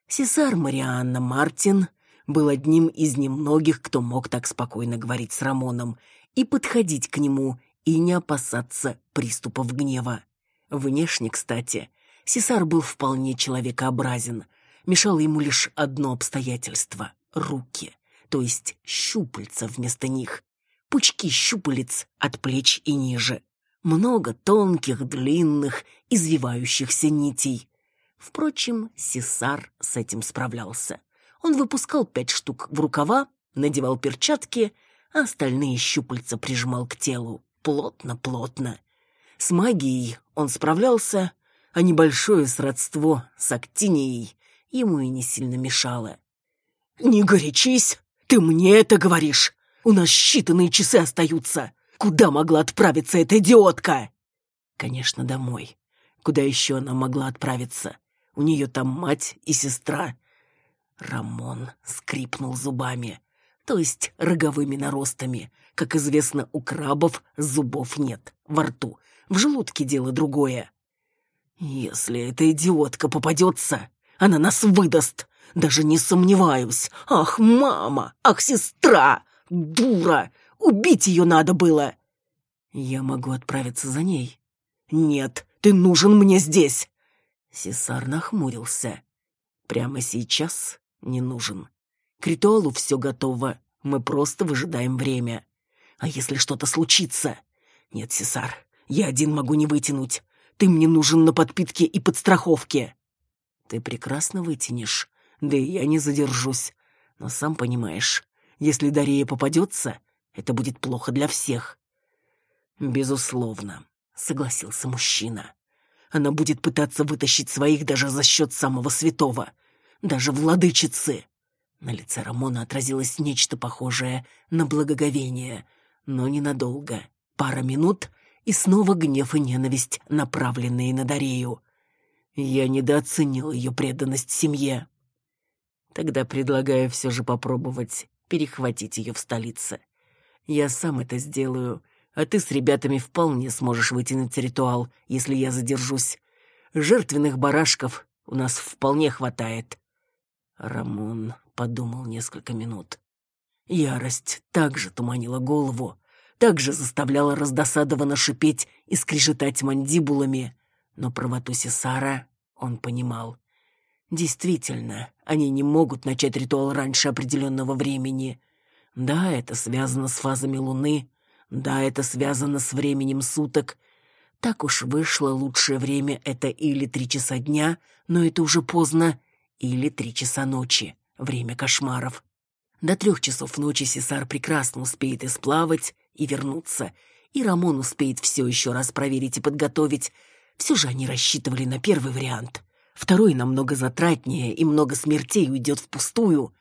A: Сесар Марианна Мартин был одним из немногих, кто мог так спокойно говорить с Рамоном и подходить к нему, и не опасаться приступов гнева. Внешне, кстати, Сесар был вполне человекообразен. Мешало ему лишь одно обстоятельство — руки, то есть щупальца вместо них пучки щупалец от плеч и ниже. Много тонких, длинных, извивающихся нитей. Впрочем, Сесар с этим справлялся. Он выпускал пять штук в рукава, надевал перчатки, а остальные щупальца прижимал к телу. Плотно-плотно. С магией он справлялся, а небольшое сродство с актинией ему и не сильно мешало. «Не горячись! Ты мне это говоришь! У нас считанные часы остаются. Куда могла отправиться эта идиотка? Конечно, домой. Куда еще она могла отправиться? У нее там мать и сестра. Рамон скрипнул зубами, то есть роговыми наростами. Как известно, у крабов зубов нет во рту. В желудке дело другое. Если эта идиотка попадется, она нас выдаст. Даже не сомневаюсь. Ах, мама! Ах, сестра! Дура! Убить ее надо было!» «Я могу отправиться за ней». «Нет, ты нужен мне здесь!» Сесар нахмурился. «Прямо сейчас не нужен. К ритуалу все готово. Мы просто выжидаем время. А если что-то случится? Нет, Сесар, я один могу не вытянуть. Ты мне нужен на подпитке и подстраховке. Ты прекрасно вытянешь, да и я не задержусь. Но сам понимаешь, если Дарья попадется, это будет плохо для всех. Безусловно, согласился мужчина. Она будет пытаться вытащить своих даже за счет самого святого, даже владычицы. На лице Рамона отразилось нечто похожее на благоговение, но ненадолго. Пара минут, и снова гнев и ненависть, направленные на Дарею. Я недооценил ее преданность семье. Тогда предлагаю все же попробовать перехватить ее в столице. Я сам это сделаю, а ты с ребятами вполне сможешь вытянуть ритуал, если я задержусь. Жертвенных барашков у нас вполне хватает. Рамон подумал несколько минут. Ярость также туманила голову, также заставляла раздосадованно шипеть и скрежетать мандибулами, но правоту Сесара он понимал. Действительно, они не могут начать ритуал раньше определенного времени. Да, это связано с фазами Луны, да, это связано с временем суток. Так уж вышло, лучшее время — это или три часа дня, но это уже поздно, или три часа ночи, время кошмаров. До трех часов ночи Сесар прекрасно успеет исплавать и вернуться, и Рамон успеет все еще раз проверить и подготовить. Все же они рассчитывали на первый вариант. Второй намного затратнее, и много смертей уйдет впустую.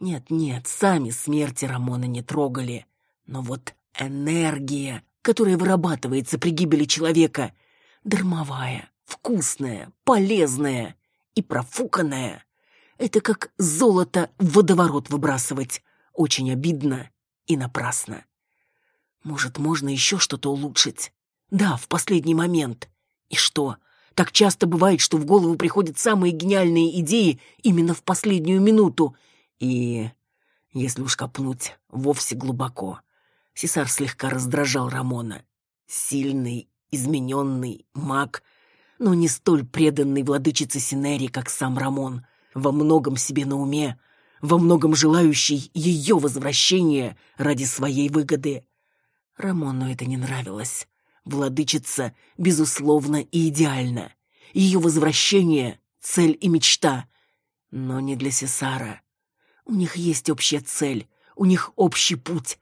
A: Нет-нет, сами смерти Рамона не трогали. Но вот энергия, которая вырабатывается при гибели человека, дармовая, вкусная, полезная и профуканная. Это как золото в водоворот выбрасывать. Очень обидно и напрасно. Может, можно еще что-то улучшить? Да, в последний момент. И что? Так часто бывает, что в голову приходят самые гениальные идеи именно в последнюю минуту. И, если уж копнуть, вовсе глубоко. Сесар слегка раздражал Рамона. Сильный, измененный маг, но не столь преданный владычице Синери, как сам Рамон — во многом себе на уме, во многом желающий ее возвращения ради своей выгоды. Рамону это не нравилось. Владычица, безусловно, и идеальна. Ее возвращение — цель и мечта. Но не для Сесара. У них есть общая цель, у них общий путь.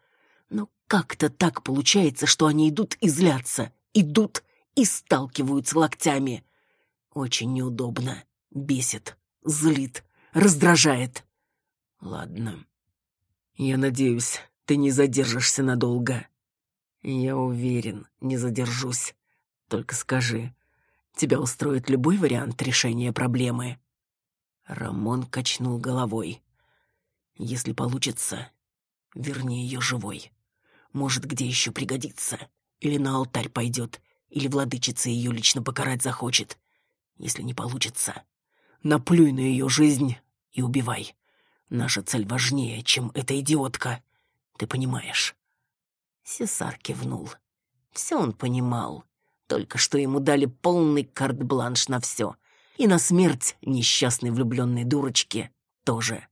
A: Но как-то так получается, что они идут и злятся, идут и сталкиваются локтями. Очень неудобно, бесит злит, раздражает. Ладно. Я надеюсь, ты не задержишься надолго. Я уверен, не задержусь. Только скажи, тебя устроит любой вариант решения проблемы? Рамон качнул головой. Если получится, верни ее живой. Может, где еще пригодится. Или на алтарь пойдет, или владычица ее лично покарать захочет. Если не получится, Наплюй на ее жизнь и убивай. Наша цель важнее, чем эта идиотка. Ты понимаешь?» Сесар кивнул. Все он понимал. Только что ему дали полный карт-бланш на все. И на смерть несчастной влюбленной дурочки тоже.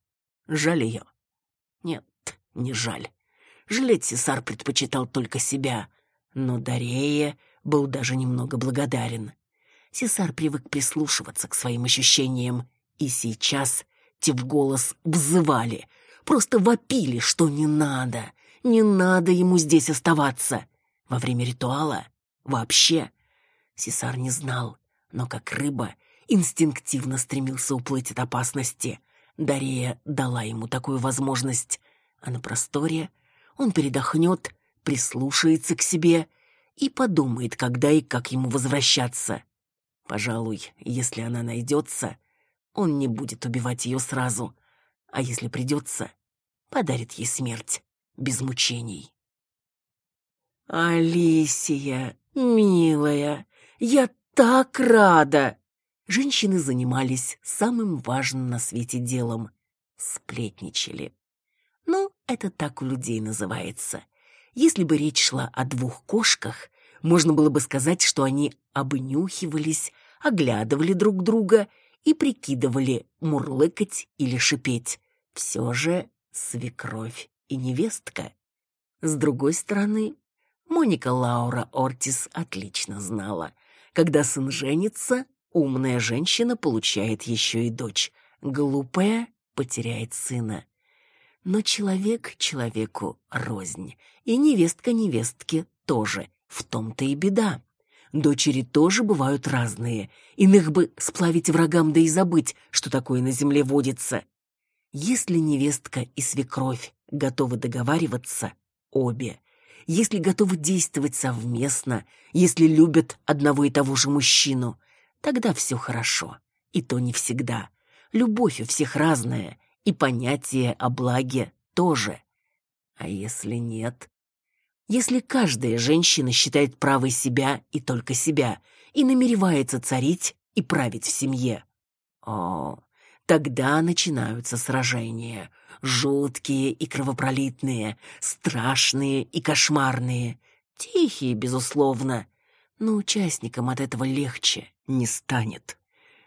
A: Жаль ее? Нет, не жаль. Жалеть Сесар предпочитал только себя. Но Дарея был даже немного благодарен. Сесар привык прислушиваться к своим ощущениям, и сейчас те в голос взывали, просто вопили, что не надо, не надо ему здесь оставаться. Во время ритуала вообще. Сесар не знал, но как рыба инстинктивно стремился уплыть от опасности. Дарея дала ему такую возможность, а на просторе он передохнет, прислушается к себе и подумает, когда и как ему возвращаться. Пожалуй, если она найдется, он не будет убивать ее сразу, а если придется, подарит ей смерть без мучений. «Алисия, милая, я так рада!» Женщины занимались самым важным на свете делом — сплетничали. Ну, это так у людей называется. Если бы речь шла о двух кошках, можно было бы сказать, что они обнюхивались, оглядывали друг друга и прикидывали, мурлыкать или шипеть. Все же свекровь и невестка. С другой стороны, Моника Лаура Ортис отлично знала, когда сын женится, умная женщина получает еще и дочь, глупая потеряет сына. Но человек человеку рознь, и невестка невестке тоже, в том-то и беда. Дочери тоже бывают разные, иных бы сплавить врагам да и забыть, что такое на земле водится. Если невестка и свекровь готовы договариваться, обе, если готовы действовать совместно, если любят одного и того же мужчину, тогда все хорошо. И то не всегда. Любовь у всех разная, и понятие о благе тоже. А если нет? Если каждая женщина считает правой себя и только себя, и намеревается царить и править в семье, о, тогда начинаются сражения, жуткие и кровопролитные, страшные и кошмарные, тихие, безусловно, но участникам от этого легче не станет.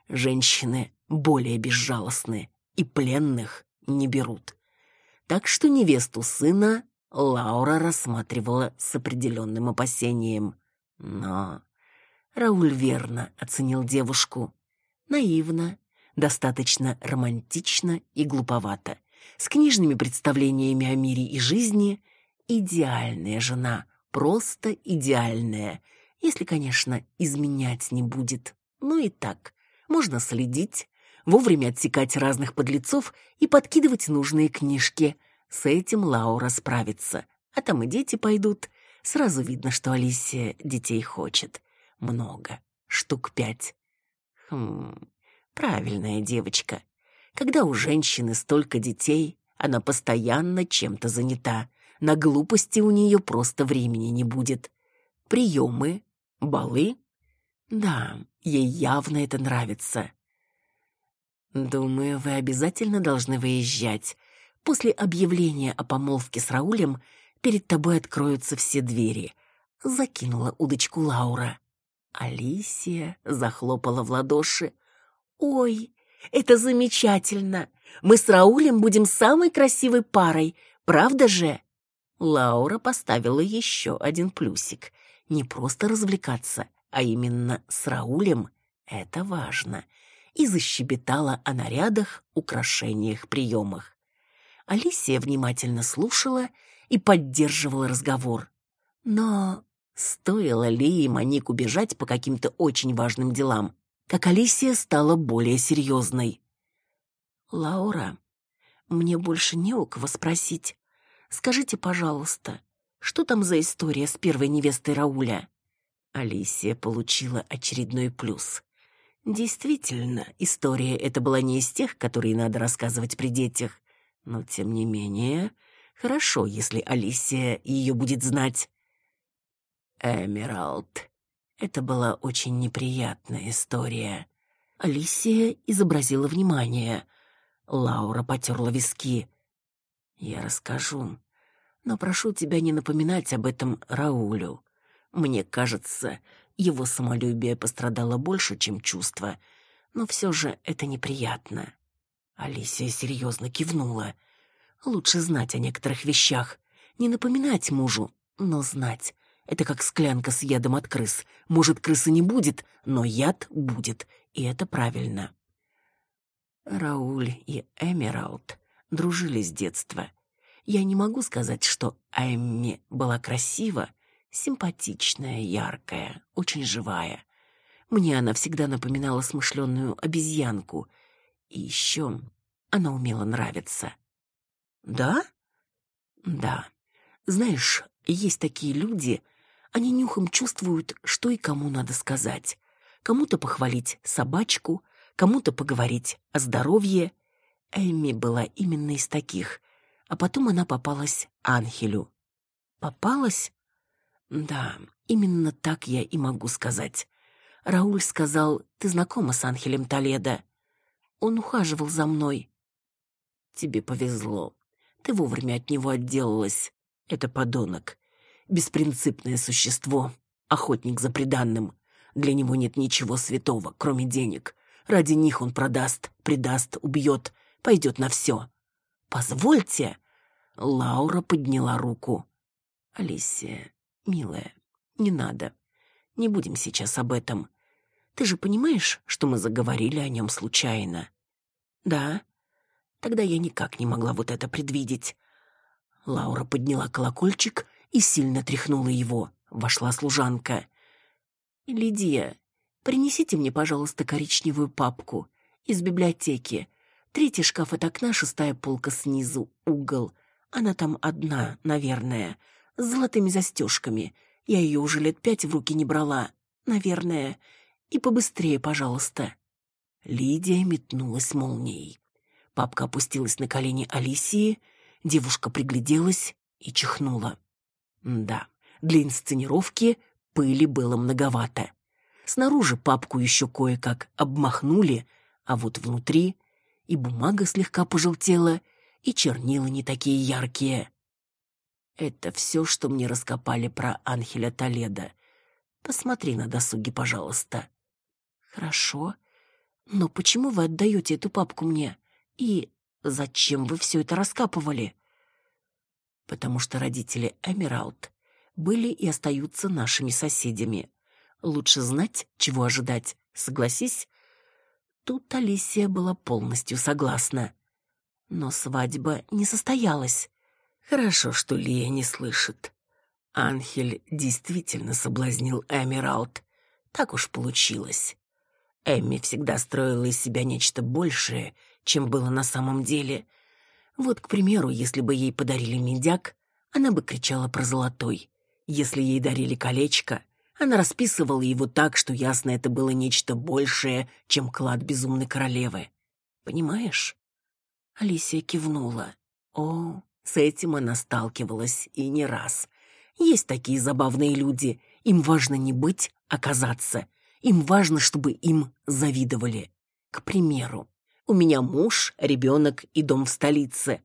A: Женщины более безжалостны, и пленных не берут. Так что невесту сына Лаура рассматривала с определенным опасением. Но Рауль верно оценил девушку. Наивно, достаточно романтично и глуповато. С книжными представлениями о мире и жизни идеальная жена, просто идеальная, если, конечно, изменять не будет. Ну и так, можно следить, вовремя отсекать разных подлецов и подкидывать нужные книжки. С этим Лаура справится. А там и дети пойдут. Сразу видно, что Алисия детей хочет. Много. Штук пять. Хм, правильная девочка. Когда у женщины столько детей, она постоянно чем-то занята. На глупости у нее просто времени не будет. Приемы, балы. Да, ей явно это нравится. «Думаю, вы обязательно должны выезжать. После объявления о помолвке с Раулем перед тобой откроются все двери», — закинула удочку Лаура. Алисия захлопала в ладоши. «Ой, это замечательно! Мы с Раулем будем самой красивой парой, правда же?» Лаура поставила еще один плюсик. Не просто развлекаться, а именно с Раулем — это важно — и защебетала о нарядах, украшениях, приемах. Алисия внимательно слушала и поддерживала разговор. Но стоило ли и Моник убежать по каким-то очень важным делам, как Алисия стала более серьезной. «Лаура, мне больше не у кого спросить. Скажите, пожалуйста, что там за история с первой невестой Рауля?» Алисия получила очередной плюс. Действительно, история эта была не из тех, которые надо рассказывать при детях. Но, тем не менее, хорошо, если Алисия ее будет знать. Эмералд. Это была очень неприятная история. Алисия изобразила внимание. Лаура потерла виски. «Я расскажу, но прошу тебя не напоминать об этом Раулю. Мне кажется, его самолюбие пострадало больше, чем чувства, но все же это неприятно. Алисия серьезно кивнула. Лучше знать о некоторых вещах, не напоминать мужу, но знать. Это как склянка с ядом от крыс. Может, крысы не будет, но яд будет, и это правильно. Рауль и Эмералд дружили с детства. Я не могу сказать, что Эмми была красива, Симпатичная, яркая, очень живая. Мне она всегда напоминала смышленную обезьянку. И еще она умела нравиться. Да? Да. Знаешь, есть такие люди, они нюхом чувствуют, что и кому надо сказать. Кому-то похвалить собачку, кому-то поговорить о здоровье. Эми была именно из таких. А потом она попалась Анхелю. Попалась? Да, именно так я и могу сказать. Рауль сказал, ты знакома с Анхелем Толедо. Он ухаживал за мной. Тебе повезло. Ты вовремя от него отделалась. Это подонок. Беспринципное существо. Охотник за преданным. Для него нет ничего святого, кроме денег. Ради них он продаст, предаст, убьет, пойдет на все. «Позвольте!» Лаура подняла руку. «Алисия, милая, не надо. Не будем сейчас об этом. Ты же понимаешь, что мы заговорили о нем случайно?» «Да». Тогда я никак не могла вот это предвидеть. Лаура подняла колокольчик и сильно тряхнула его. Вошла служанка. «Лидия, принесите мне, пожалуйста, коричневую папку из библиотеки. Третий шкаф от окна, шестая полка снизу, угол. Она там одна, наверное, с золотыми застежками. Я ее уже лет пять в руки не брала, наверное. И побыстрее, пожалуйста». Лидия метнулась молнией. Папка опустилась на колени Алисии, девушка пригляделась и чихнула. Да, для инсценировки пыли было многовато. Снаружи папку еще кое-как обмахнули, а вот внутри и бумага слегка пожелтела, и чернила не такие яркие. Это все, что мне раскопали про Анхеля Толедо. Посмотри на досуге, пожалуйста. Хорошо. Но почему вы отдаете эту папку мне? И зачем вы все это раскапывали? Потому что родители Эмералд были и остаются нашими соседями. Лучше знать, чего ожидать, согласись? Тут Алисия была полностью согласна. Но свадьба не состоялась. Хорошо, что Лия не слышит. Анхель действительно соблазнил Эмералд. Так уж получилось. Эмми всегда строила из себя нечто большее, чем было на самом деле. Вот, к примеру, если бы ей подарили медяк, она бы кричала про золотой. Если ей дарили колечко, она расписывала его так, что ясно это было нечто большее, чем клад безумной королевы. Понимаешь? Алисия кивнула. О, с этим она сталкивалась и не раз. Есть такие забавные люди. Им важно не быть, а казаться. Им важно, чтобы им завидовали. К примеру, у меня муж, ребенок и дом в столице.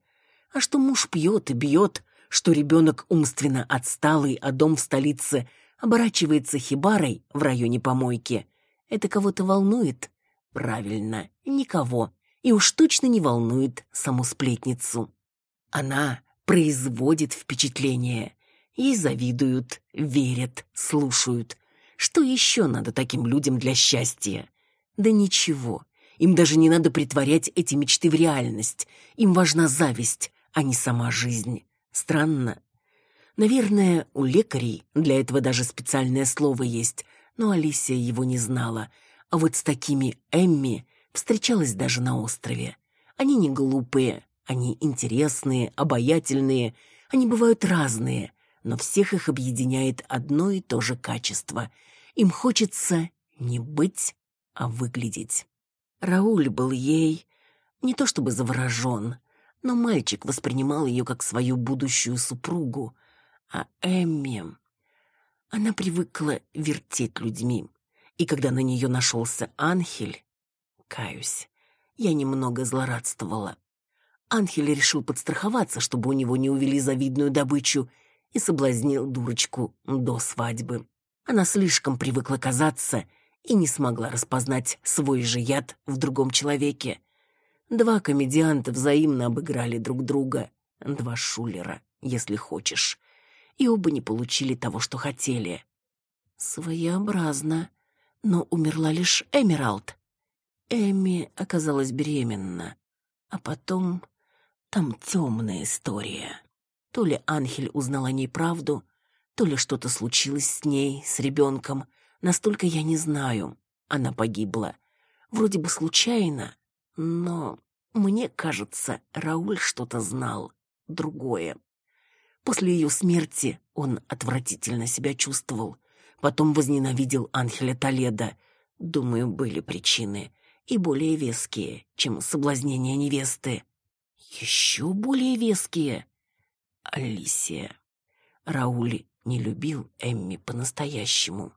A: А что муж пьет и бьет, что ребенок умственно отсталый, а дом в столице оборачивается хибарой в районе помойки. Это кого-то волнует? Правильно, никого. И уж точно не волнует саму сплетницу. Она производит впечатление. Ей завидуют, верят, слушают. Что еще надо таким людям для счастья? Да ничего. Им даже не надо притворять эти мечты в реальность. Им важна зависть, а не сама жизнь. Странно. Наверное, у лекарей для этого даже специальное слово есть, но Алисия его не знала. А вот с такими Эмми встречалась даже на острове. Они не глупые, они интересные, обаятельные, они бывают разные, но всех их объединяет одно и то же качество. Им хочется не быть, а выглядеть. Рауль был ей не то чтобы заворожен, но мальчик воспринимал ее как свою будущую супругу, а Эмми... Она привыкла вертеть людьми, и когда на нее нашелся Анхель, каюсь, я немного злорадствовала. Анхель решил подстраховаться, чтобы у него не увели завидную добычу, и соблазнил дурочку до свадьбы. Она слишком привыкла казаться и не смогла распознать свой же яд в другом человеке. Два комедианта взаимно обыграли друг друга, два шулера, если хочешь, и оба не получили того, что хотели. Своеобразно, но умерла лишь Эмералд. Эми оказалась беременна, а потом там темная история. То ли Анхель узнал о ней правду, то ли что-то случилось с ней, с ребенком. Настолько я не знаю. Она погибла. Вроде бы случайно, но мне кажется, Рауль что-то знал. Другое. После ее смерти он отвратительно себя чувствовал. Потом возненавидел Анхеля Толеда. Думаю, были причины. И более веские, чем соблазнение невесты. Еще более веские. Алисия. Рауль не любил Эмми по-настоящему.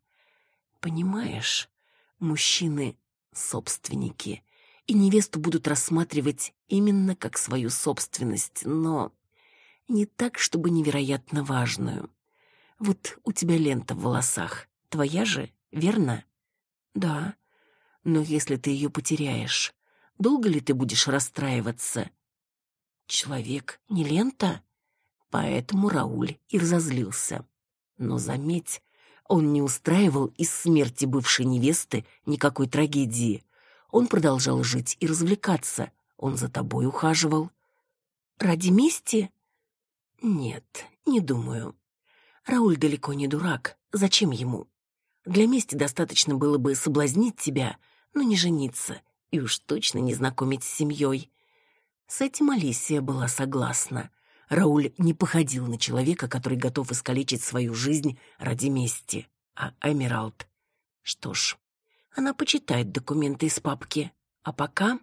A: Понимаешь, Мужчины — собственники, и невесту будут рассматривать именно как свою собственность, но не так, чтобы невероятно важную. Вот у тебя лента в волосах, твоя же, верно? Да. Но если ты ее потеряешь, долго ли ты будешь расстраиваться? Человек не лента? Поэтому Рауль и разозлился. Но заметь, он не устраивал из смерти бывшей невесты никакой трагедии. Он продолжал жить и развлекаться. Он за тобой ухаживал. Ради мести? Нет, не думаю. Рауль далеко не дурак. Зачем ему? Для мести достаточно было бы соблазнить тебя, но не жениться и уж точно не знакомить с семьей. С этим Алисия была согласна. Рауль не походил на человека, который готов искалечить свою жизнь ради мести. А Эмералд... Что ж, она почитает документы из папки. А пока...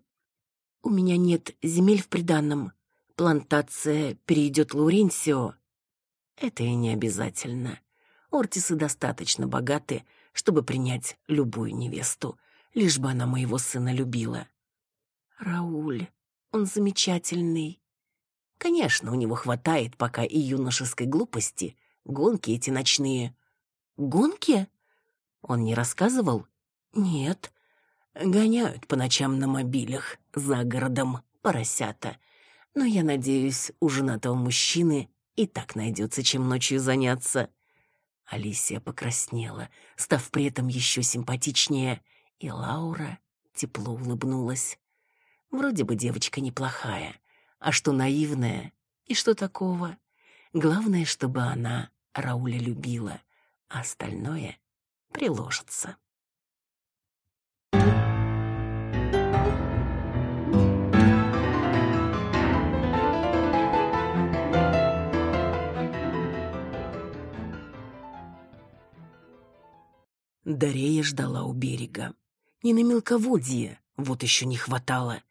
A: У меня нет земель в приданном. Плантация перейдет Лауренсио. Это и не обязательно. Ортисы достаточно богаты, чтобы принять любую невесту, лишь бы она моего сына любила. Рауль, он замечательный. Конечно, у него хватает пока и юношеской глупости, гонки эти ночные. Гонки? Он не рассказывал? Нет. Гоняют по ночам на мобилях, за городом, поросята. Но я надеюсь, у женатого мужчины и так найдется, чем ночью заняться. Алисия покраснела, став при этом еще симпатичнее, и Лаура тепло улыбнулась. Вроде бы девочка неплохая, а что наивная и что такого? Главное, чтобы она Рауля любила, а остальное приложится. Дарея ждала у берега. Не на мелководье, вот еще не хватало.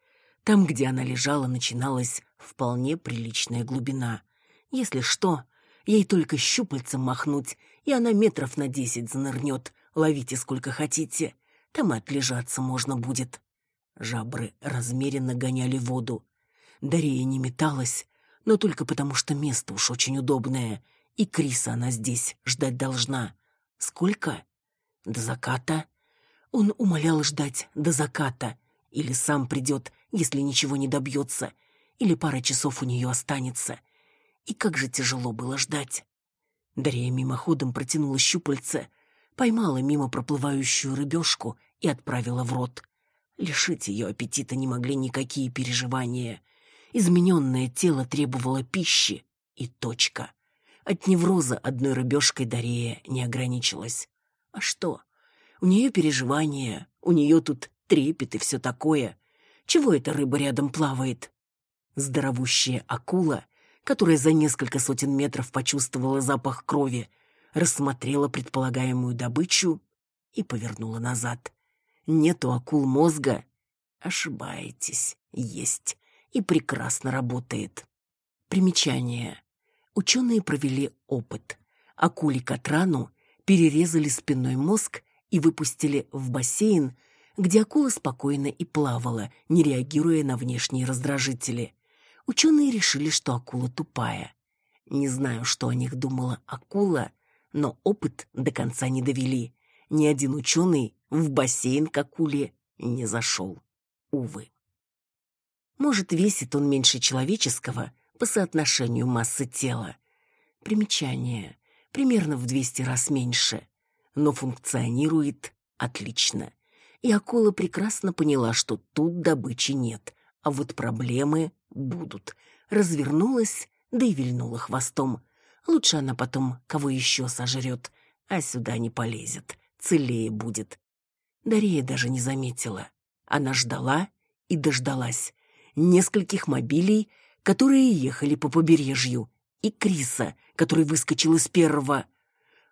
A: Там, где она лежала, начиналась вполне приличная глубина. Если что, ей только щупальцем махнуть, и она метров на десять занырнет. Ловите сколько хотите. Там и отлежаться можно будет. Жабры размеренно гоняли воду. Дарея не металась, но только потому, что место уж очень удобное, и Криса она здесь ждать должна. Сколько? До заката? Он умолял ждать до заката. Или сам придет, если ничего не добьется. Или пара часов у нее останется. И как же тяжело было ждать. Дарья мимоходом протянула щупальце, поймала мимо проплывающую рыбешку и отправила в рот. Лишить ее аппетита не могли никакие переживания. Измененное тело требовало пищи, и точка. От невроза одной рыбешкой Дарея не ограничилась. А что? У нее переживания, у нее тут трепет и все такое. Чего эта рыба рядом плавает? Здоровущая акула, которая за несколько сотен метров почувствовала запах крови, рассмотрела предполагаемую добычу и повернула назад. Нету акул мозга? Ошибаетесь, есть. И прекрасно работает. Примечание. Ученые провели опыт. Акуле Катрану перерезали спинной мозг и выпустили в бассейн, где акула спокойно и плавала, не реагируя на внешние раздражители. Ученые решили, что акула тупая. Не знаю, что о них думала акула, но опыт до конца не довели. Ни один ученый в бассейн к акуле не зашел. Увы. Может, весит он меньше человеческого по соотношению массы тела. Примечание примерно в 200 раз меньше, но функционирует отлично. И акула прекрасно поняла, что тут добычи нет, а вот проблемы будут. Развернулась, да и вильнула хвостом. Лучше она потом кого еще сожрет, а сюда не полезет, целее будет. Дарья даже не заметила. Она ждала и дождалась. Нескольких мобилей, которые ехали по побережью, и Криса, который выскочил из первого.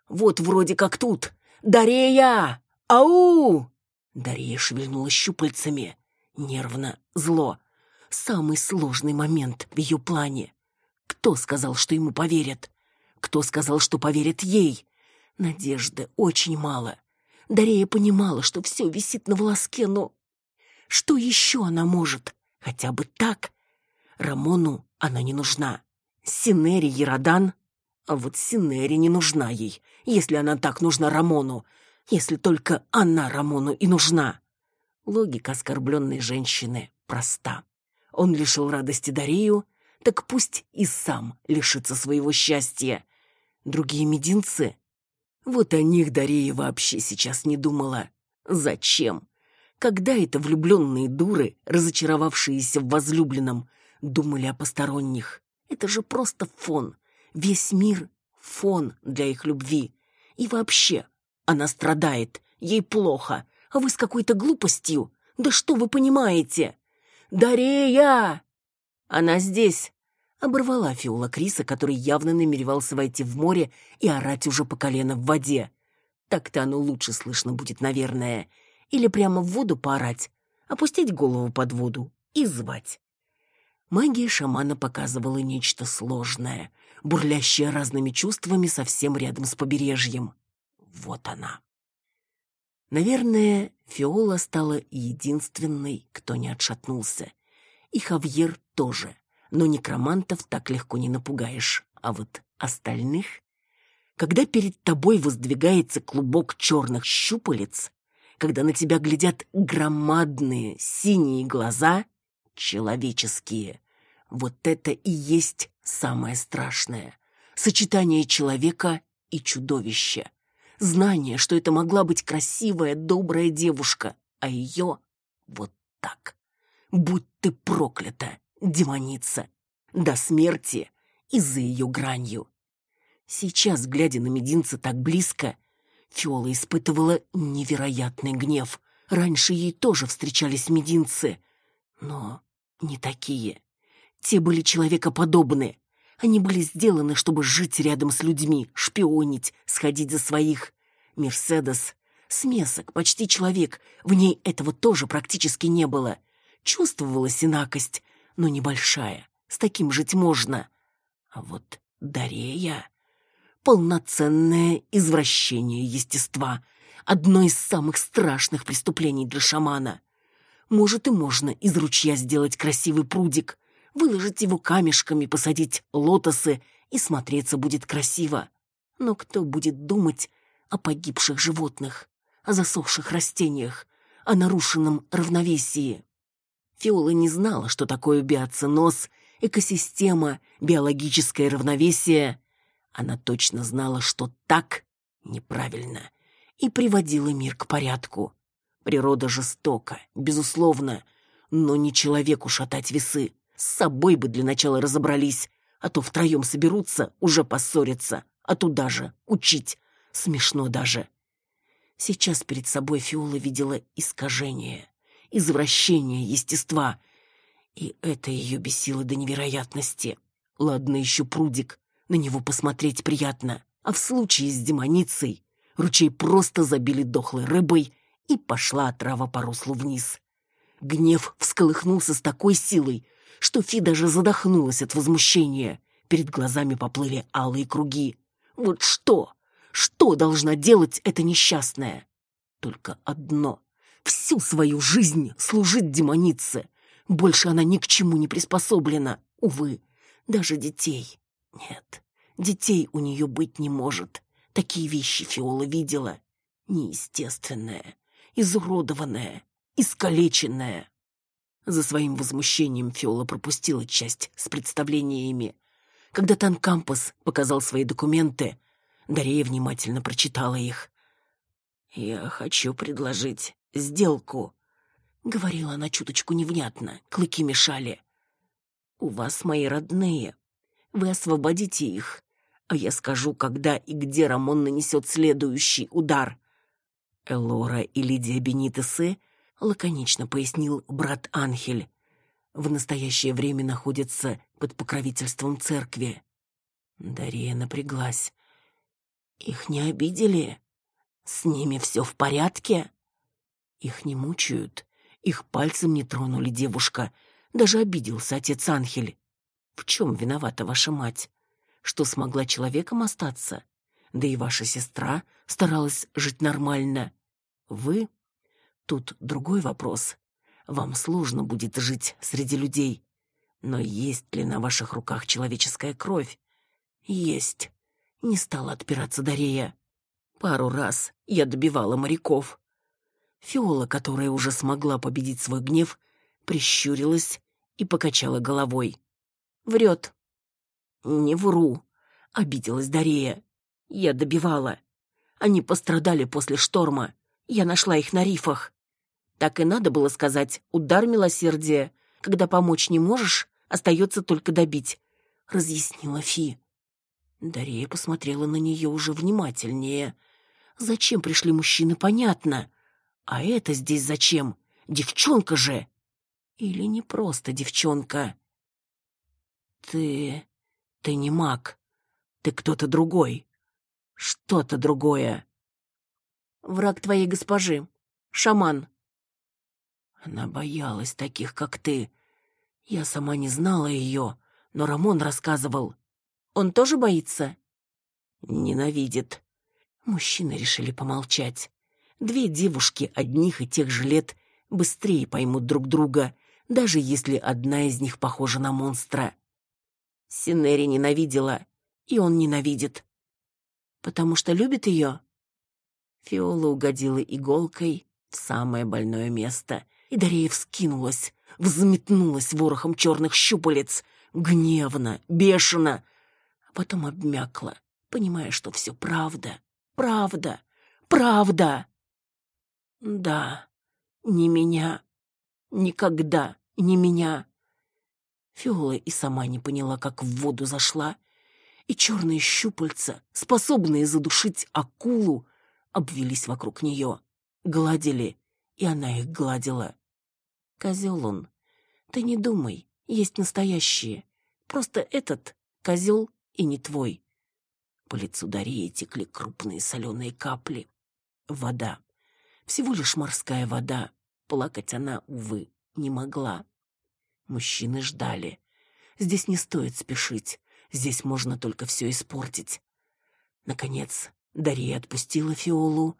A: «Вот вроде как тут! Дарея! Ау!» Дарея шевельнула щупальцами. Нервно, зло. Самый сложный момент в ее плане. Кто сказал, что ему поверят? Кто сказал, что поверят ей? Надежды очень мало. Дарея понимала, что все висит на волоске, но... Что еще она может? Хотя бы так. Рамону она не нужна. Синери Еродан... А вот Синери не нужна ей, если она так нужна Рамону. Если только она Рамону и нужна. Логика оскорбленной женщины проста. Он лишил радости Дарею, так пусть и сам лишится своего счастья. Другие мединцы вот о них Дарья вообще сейчас не думала. Зачем? Когда это влюбленные дуры, разочаровавшиеся в возлюбленном, думали о посторонних? Это же просто фон. Весь мир — фон для их любви. И вообще, она страдает, ей плохо, а вы с какой-то глупостью. Да что вы понимаете? «Дарея!» «Она здесь!» оборвала Фиола Криса, который явно намеревался войти в море и орать уже по колено в воде. Так-то оно лучше слышно будет, наверное. Или прямо в воду поорать, опустить голову под воду и звать. Магия шамана показывала нечто сложное, бурлящее разными чувствами совсем рядом с побережьем. Вот она. Наверное, Фиола стала единственной, кто не отшатнулся. И Хавьер тоже но некромантов так легко не напугаешь. А вот остальных... Когда перед тобой воздвигается клубок черных щупалец, когда на тебя глядят громадные синие глаза, человеческие, вот это и есть самое страшное. Сочетание человека и чудовища. Знание, что это могла быть красивая, добрая девушка, а ее вот так. Будь ты проклята, демоница, до смерти и за ее гранью. Сейчас, глядя на мединца так близко, Фиола испытывала невероятный гнев. Раньше ей тоже встречались мединцы, но не такие. Те были человекоподобны. Они были сделаны, чтобы жить рядом с людьми, шпионить, сходить за своих. Мерседес — смесок, почти человек. В ней этого тоже практически не было. Чувствовалась инакость, но небольшая. С таким жить можно. А вот Дарея — полноценное извращение естества. Одно из самых страшных преступлений для шамана. Может, и можно из ручья сделать красивый прудик, выложить его камешками, посадить лотосы, и смотреться будет красиво. Но кто будет думать о погибших животных, о засохших растениях, о нарушенном равновесии? Фиола не знала, что такое биоценоз, экосистема, биологическое равновесие. Она точно знала, что так неправильно, и приводила мир к порядку. Природа жестока, безусловно, но не человеку шатать весы. С собой бы для начала разобрались, а то втроем соберутся, уже поссорятся, а туда же учить. Смешно даже. Сейчас перед собой Фиола видела искажение извращение естества. И это ее бесило до невероятности. Ладно еще прудик, на него посмотреть приятно. А в случае с демоницей ручей просто забили дохлой рыбой, и пошла отрава по руслу вниз. Гнев всколыхнулся с такой силой, что Фи даже задохнулась от возмущения. Перед глазами поплыли алые круги. Вот что? Что должна делать эта несчастная? Только одно всю свою жизнь служить демонице. Больше она ни к чему не приспособлена, увы. Даже детей. Нет, детей у нее быть не может. Такие вещи Фиола видела. Неестественная, изуродованная, искалеченная. За своим возмущением Фиола пропустила часть с представлениями. Когда Танкампус показал свои документы, Дарея внимательно прочитала их. «Я хочу предложить сделку», — говорила она чуточку невнятно, клыки мешали. «У вас мои родные. Вы освободите их, а я скажу, когда и где Рамон нанесет следующий удар». Элора и Лидия Бенитесы лаконично пояснил брат Анхель. В настоящее время находятся под покровительством церкви. Дария напряглась. «Их не обидели? С ними все в порядке?» Их не мучают, их пальцем не тронули девушка. Даже обиделся отец Анхель. В чем виновата ваша мать? Что смогла человеком остаться? Да и ваша сестра старалась жить нормально. Вы? Тут другой вопрос. Вам сложно будет жить среди людей. Но есть ли на ваших руках человеческая кровь? Есть. Не стала отпираться Дарея. Пару раз я добивала моряков. Фиола, которая уже смогла победить свой гнев, прищурилась и покачала головой. Врет. Не вру, обиделась Дарея. Я добивала. Они пострадали после шторма. Я нашла их на рифах. Так и надо было сказать «удар милосердия». Когда помочь не можешь, остается только добить», — разъяснила Фи. Дарья посмотрела на нее уже внимательнее. «Зачем пришли мужчины, понятно. А это здесь зачем? Девчонка же!» «Или не просто девчонка?» «Ты... ты не маг. Ты кто-то другой. Что-то другое». «Враг твоей госпожи. Шаман», она боялась таких, как ты. Я сама не знала ее, но Рамон рассказывал. Он тоже боится? Ненавидит. Мужчины решили помолчать. Две девушки одних и тех же лет быстрее поймут друг друга, даже если одна из них похожа на монстра. Синери ненавидела, и он ненавидит. Потому что любит ее? Фиола угодила иголкой в самое больное место — и Дарея вскинулась, взметнулась ворохом черных щупалец, гневно, бешено, а потом обмякла, понимая, что все правда, правда, правда. Да, не меня, никогда не меня. Фиола и сама не поняла, как в воду зашла, и черные щупальца, способные задушить акулу, обвелись вокруг нее, гладили, и она их гладила. Козел он. Ты не думай, есть настоящие. Просто этот козел и не твой. По лицу Дарьи текли крупные соленые капли. Вода. Всего лишь морская вода. Плакать она, увы, не могла. Мужчины ждали. Здесь не стоит спешить. Здесь можно только все испортить. Наконец, Дарья отпустила Фиолу.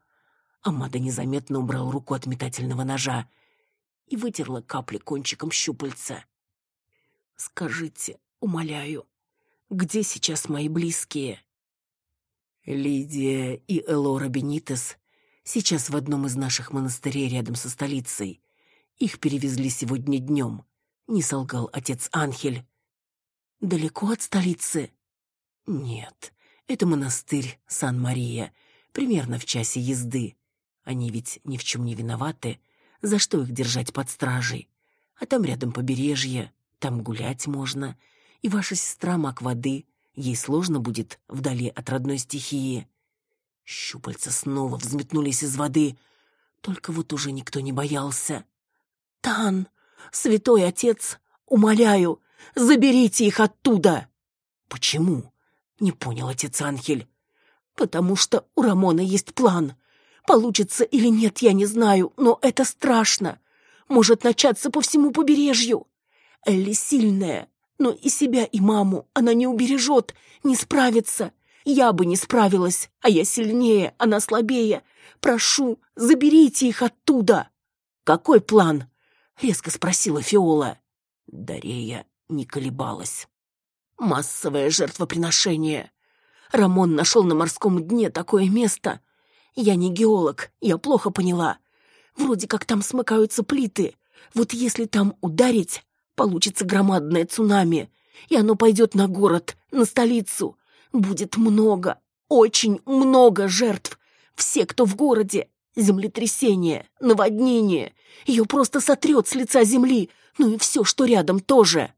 A: Амада незаметно убрал руку от метательного ножа и вытерла капли кончиком щупальца. «Скажите, умоляю, где сейчас мои близкие?» Лидия и Элора Бенитес сейчас в одном из наших монастырей рядом со столицей. Их перевезли сегодня днем, не солгал отец Анхель. «Далеко от столицы?» «Нет, это монастырь Сан-Мария, примерно в часе езды. Они ведь ни в чем не виноваты, за что их держать под стражей? А там рядом побережье, там гулять можно. И ваша сестра маг воды, ей сложно будет вдали от родной стихии. Щупальца снова взметнулись из воды, только вот уже никто не боялся. «Тан, святой отец, умоляю, заберите их оттуда!» «Почему?» — не понял отец Анхель. «Потому что у Рамона есть план. Получится или нет, я не знаю, но это страшно. Может начаться по всему побережью. Элли сильная, но и себя, и маму она не убережет, не справится. Я бы не справилась, а я сильнее, она слабее. Прошу, заберите их оттуда. Какой план? резко спросила Фиола. Дарея не колебалась. Массовое жертвоприношение. Рамон нашел на морском дне такое место, я не геолог, я плохо поняла. Вроде как там смыкаются плиты. Вот если там ударить, получится громадное цунами, и оно пойдет на город, на столицу. Будет много, очень много жертв. Все, кто в городе. Землетрясение, наводнение. Ее просто сотрет с лица земли, ну и все, что рядом тоже.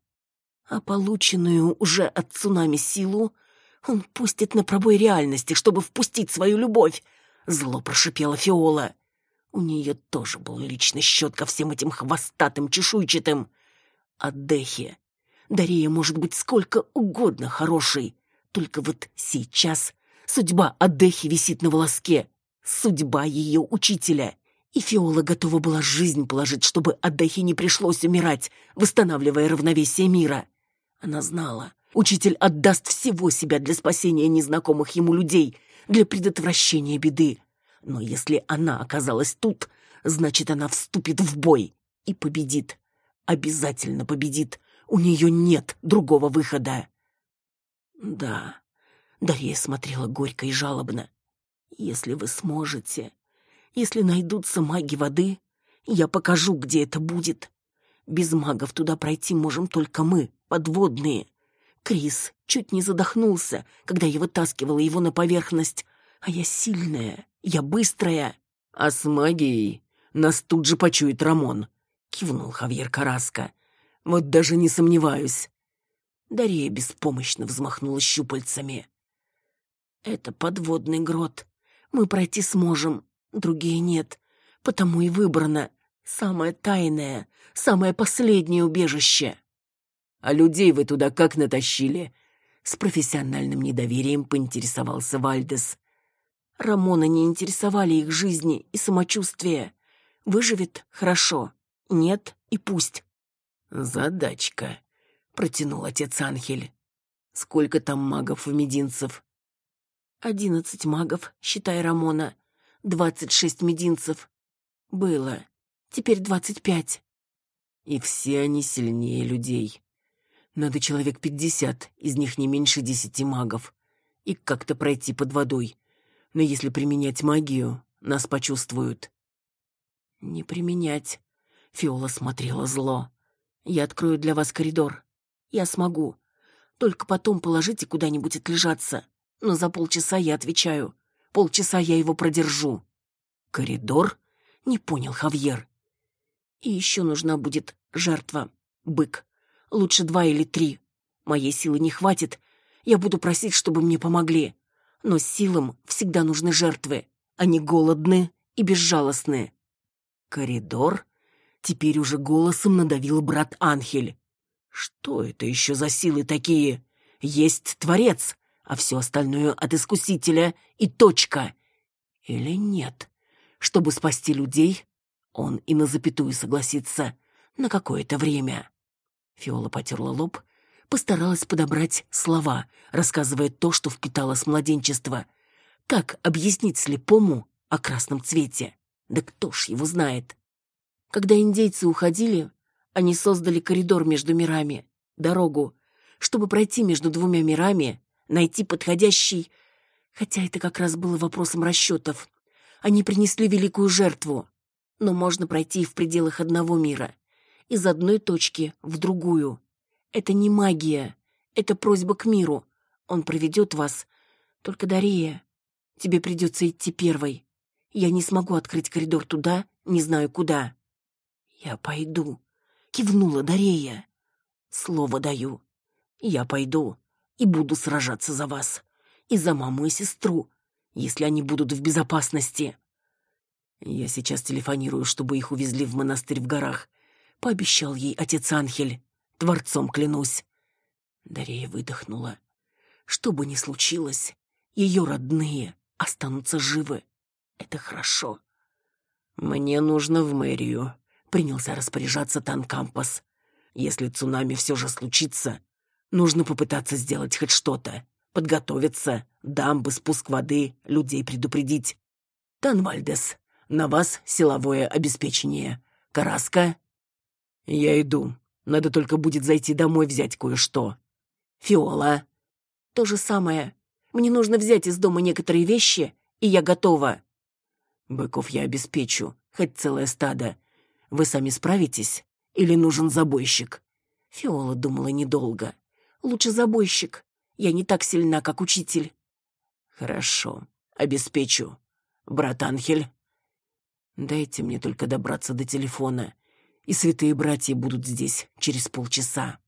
A: А полученную уже от цунами силу он пустит на пробой реальности, чтобы впустить свою любовь, Зло прошипела Фиола. У нее тоже был личный счет ко всем этим хвостатым чешуйчатым. Дехе... Дария может быть сколько угодно хорошей. Только вот сейчас судьба Адехи висит на волоске. Судьба ее учителя. И Фиола готова была жизнь положить, чтобы Адехе не пришлось умирать, восстанавливая равновесие мира. Она знала, учитель отдаст всего себя для спасения незнакомых ему людей — для предотвращения беды. Но если она оказалась тут, значит, она вступит в бой и победит. Обязательно победит. У нее нет другого выхода. Да, Дарья смотрела горько и жалобно. Если вы сможете, если найдутся маги воды, я покажу, где это будет. Без магов туда пройти можем только мы, подводные. Крис чуть не задохнулся, когда я вытаскивала его на поверхность. А я сильная, я быстрая. А с магией нас тут же почует Рамон, кивнул Хавьер Караска. Вот даже не сомневаюсь. Дарья беспомощно взмахнула щупальцами. Это подводный грот. Мы пройти сможем, другие нет. Потому и выбрано самое тайное, самое последнее убежище. А людей вы туда как натащили? С профессиональным недоверием поинтересовался Вальдес. Рамона не интересовали их жизни и самочувствие. Выживет — хорошо, нет — и пусть. «Задачка», — протянул отец Анхель. «Сколько там магов у мединцев?» «Одиннадцать магов, считай Рамона. Двадцать шесть мединцев. Было. Теперь двадцать пять». «И все они сильнее людей. Надо человек пятьдесят, из них не меньше десяти магов. И как-то пройти под водой. Но если применять магию, нас почувствуют». «Не применять», — Фиола смотрела зло. Я открою для вас коридор. Я смогу. Только потом положите куда-нибудь отлежаться. Но за полчаса я отвечаю. Полчаса я его продержу. Коридор? Не понял Хавьер. И еще нужна будет жертва. Бык. Лучше два или три. Моей силы не хватит. Я буду просить, чтобы мне помогли. Но силам всегда нужны жертвы. Они голодные и безжалостные. Коридор? Теперь уже голосом надавил брат Анхель. Что это еще за силы такие? Есть Творец, а все остальное от Искусителя и точка. Или нет? Чтобы спасти людей, он и на запятую согласится на какое-то время. Фиола потерла лоб, постаралась подобрать слова, рассказывая то, что впитала с младенчества. Как объяснить слепому о красном цвете? Да кто ж его знает? Когда индейцы уходили, они создали коридор между мирами, дорогу, чтобы пройти между двумя мирами, найти подходящий... Хотя это как раз было вопросом расчетов. Они принесли великую жертву. Но можно пройти в пределах одного мира. Из одной точки в другую. Это не магия. Это просьба к миру. Он проведет вас. Только, Дария, тебе придется идти первой. Я не смогу открыть коридор туда, не знаю куда. «Я пойду», — кивнула Дарея. «Слово даю. Я пойду и буду сражаться за вас. И за маму и сестру, если они будут в безопасности». «Я сейчас телефонирую, чтобы их увезли в монастырь в горах», — пообещал ей отец Анхель. «Творцом клянусь». Дарея выдохнула. «Что бы ни случилось, ее родные останутся живы. Это хорошо». «Мне нужно в мэрию», принялся распоряжаться Танкампас. Если цунами все же случится, нужно попытаться сделать хоть что-то. Подготовиться, дамбы, спуск воды, людей предупредить. Танвальдес, на вас силовое обеспечение. Караска? Я иду. Надо только будет зайти домой взять кое-что. Фиола? То же самое. Мне нужно взять из дома некоторые вещи, и я готова. Быков я обеспечу, хоть целое стадо. Вы сами справитесь? Или нужен забойщик?» Фиола думала недолго. «Лучше забойщик. Я не так сильна, как учитель». «Хорошо. Обеспечу. Брат Анхель?» «Дайте мне только добраться до телефона, и святые братья будут здесь через полчаса».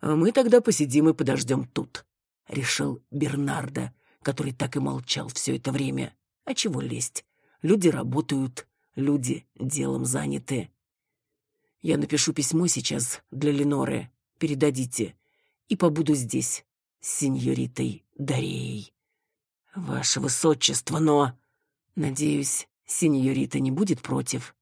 A: «А мы тогда посидим и подождем тут», — решил Бернардо, который так и молчал все это время. «А чего лезть? Люди работают, люди делом заняты. Я напишу письмо сейчас для Леноры, передадите, и побуду здесь с сеньоритой Дареей. Ваше высочество, но... Надеюсь, сеньорита не будет против.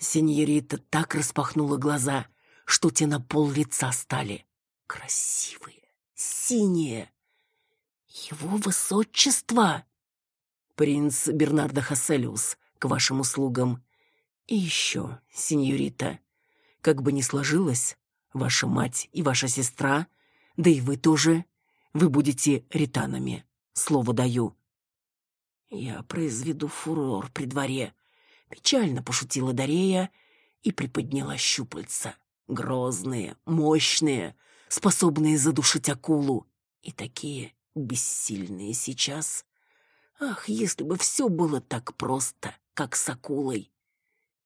A: Сеньорита так распахнула глаза, что те на пол лица стали. Красивые, синие. Его высочество! принц Бернардо Хасселиус, к вашим услугам. И еще, сеньорита, как бы ни сложилось, ваша мать и ваша сестра, да и вы тоже, вы будете ританами, слово даю. Я произведу фурор при дворе, печально пошутила Дарея и приподняла щупальца. Грозные, мощные, способные задушить акулу. И такие бессильные сейчас. Ах, если бы все было так просто, как с акулой.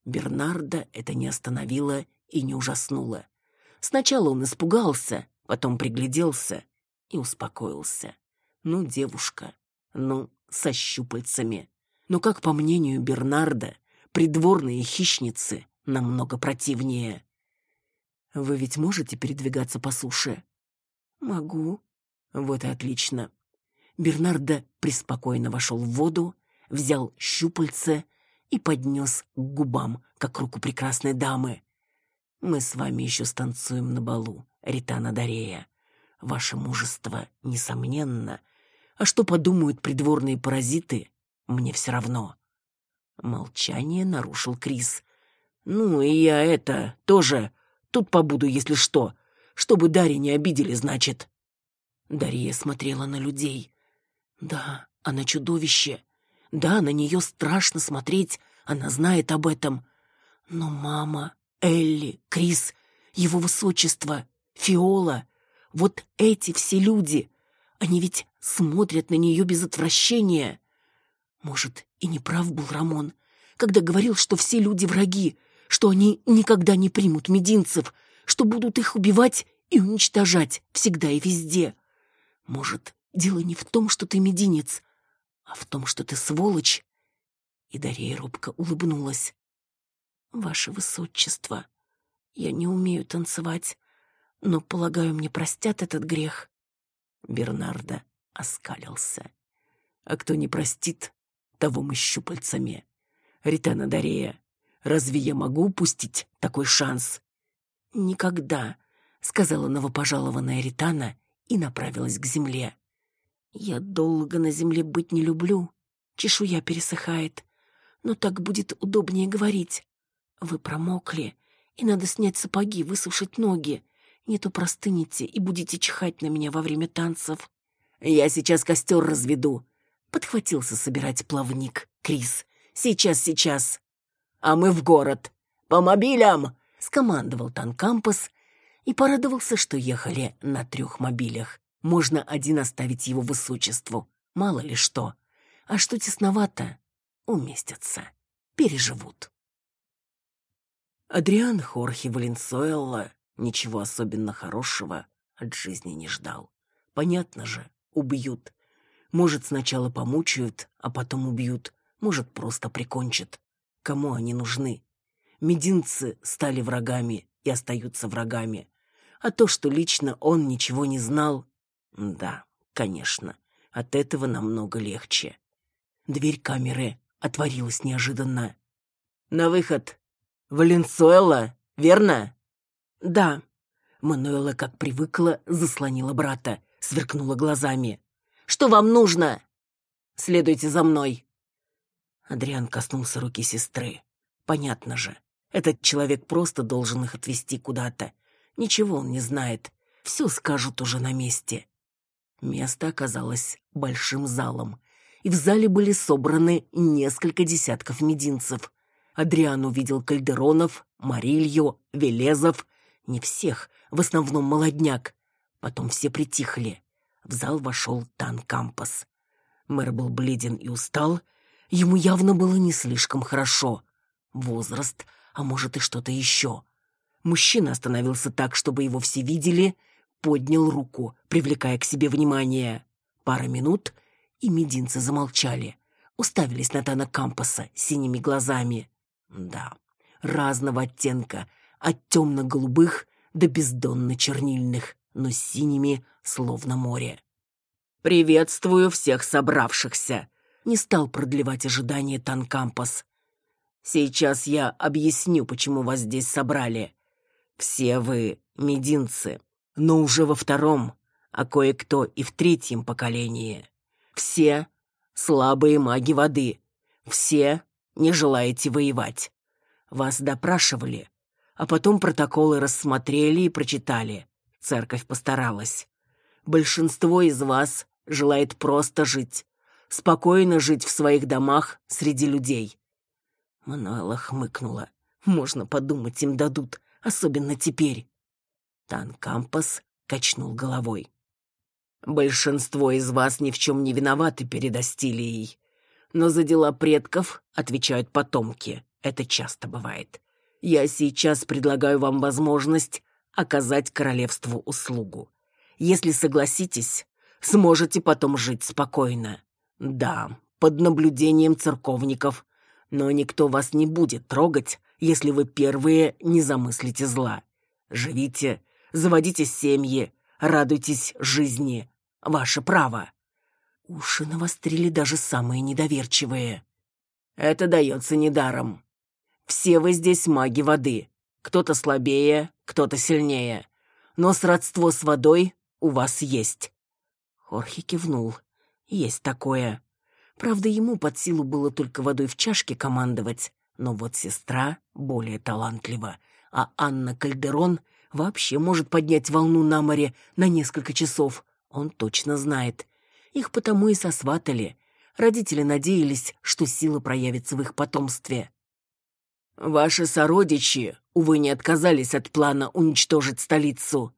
A: Бернарда это не остановило и не ужаснуло. Сначала он испугался, потом пригляделся и успокоился. Ну, девушка, ну, со щупальцами. Но, как по мнению Бернарда, придворные хищницы намного противнее. Вы ведь можете передвигаться по суше? Могу. Вот и отлично. Бернардо преспокойно вошел в воду, взял щупальце и поднес к губам, как руку прекрасной дамы. Мы с вами еще станцуем на балу, Ритана Дарея. Ваше мужество, несомненно. А что подумают придворные паразиты, мне все равно. Молчание нарушил Крис. Ну и я это тоже тут побуду, если что, чтобы Дарья не обидели, значит. Дарья смотрела на людей. Да, она чудовище. Да, на нее страшно смотреть, она знает об этом. Но мама, Элли, Крис, его высочество, Фиола, вот эти все люди, они ведь смотрят на нее без отвращения. Может, и не прав был Рамон, когда говорил, что все люди враги, что они никогда не примут мединцев, что будут их убивать и уничтожать всегда и везде. Может, дело не в том, что ты мединец, а в том, что ты сволочь. И Дарья робко улыбнулась. Ваше высочество, я не умею танцевать, но, полагаю, мне простят этот грех. Бернардо оскалился. А кто не простит, того щупальцами. Ритана Дарея, разве я могу упустить такой шанс? Никогда, сказала новопожалованная Ритана и направилась к земле. Я долго на земле быть не люблю. Чешуя пересыхает. Но так будет удобнее говорить. Вы промокли, и надо снять сапоги, высушить ноги. Не то простынете и будете чихать на меня во время танцев. Я сейчас костер разведу. Подхватился собирать плавник Крис. Сейчас, сейчас. А мы в город. По мобилям! Скомандовал Танкампус и порадовался, что ехали на трех мобилях. Можно один оставить его высочеству. Мало ли что. А что тесновато, уместятся, переживут. Адриан Хорхе Валенсуэлла ничего особенно хорошего от жизни не ждал. Понятно же, убьют. Может, сначала помучают, а потом убьют. Может, просто прикончат. Кому они нужны? Мединцы стали врагами и остаются врагами. А то, что лично он ничего не знал, да, конечно, от этого намного легче. Дверь камеры отворилась неожиданно. «На выход! Валенсуэла, верно?» «Да». Мануэла, как привыкла, заслонила брата, сверкнула глазами. «Что вам нужно?» «Следуйте за мной». Адриан коснулся руки сестры. «Понятно же, этот человек просто должен их отвезти куда-то. Ничего он не знает, все скажут уже на месте. Место оказалось большим залом, и в зале были собраны несколько десятков мединцев. Адриан увидел Кальдеронов, Марилью, Велезов. Не всех, в основном молодняк. Потом все притихли. В зал вошел Тан Кампас. Мэр был бледен и устал. Ему явно было не слишком хорошо. Возраст, а может и что-то еще. Мужчина остановился так, чтобы его все видели — поднял руку, привлекая к себе внимание. Пара минут, и мединцы замолчали, уставились на Тана Кампаса синими глазами. Да, разного оттенка, от темно-голубых до бездонно-чернильных, но синими, словно море. «Приветствую всех собравшихся!» Не стал продлевать ожидание Танкампас. «Сейчас я объясню, почему вас здесь собрали. Все вы мединцы, но уже во втором, а кое-кто и в третьем поколении. Все слабые маги воды. Все не желаете воевать. Вас допрашивали, а потом протоколы рассмотрели и прочитали. Церковь постаралась. Большинство из вас желает просто жить, спокойно жить в своих домах среди людей. Мануэла хмыкнула. Можно подумать, им дадут, особенно теперь. Тан Кампас качнул головой. Большинство из вас ни в чем не виноваты перед Астилией. Но за дела предков отвечают потомки. Это часто бывает. Я сейчас предлагаю вам возможность оказать королевству услугу. Если согласитесь, сможете потом жить спокойно. Да, под наблюдением церковников, но никто вас не будет трогать, если вы первые не замыслите зла. Живите, заводите семьи, радуйтесь жизни. Ваше право. Уши навострили даже самые недоверчивые. Это дается недаром. Все вы здесь маги воды. Кто-то слабее, кто-то сильнее. Но сродство с водой у вас есть. Хорхе кивнул. Есть такое. Правда, ему под силу было только водой в чашке командовать, но вот сестра более талантлива, а Анна Кальдерон вообще может поднять волну на море на несколько часов. Он точно знает. Их потому и сосватали. Родители надеялись, что сила проявится в их потомстве. «Ваши сородичи, увы, не отказались от плана уничтожить столицу».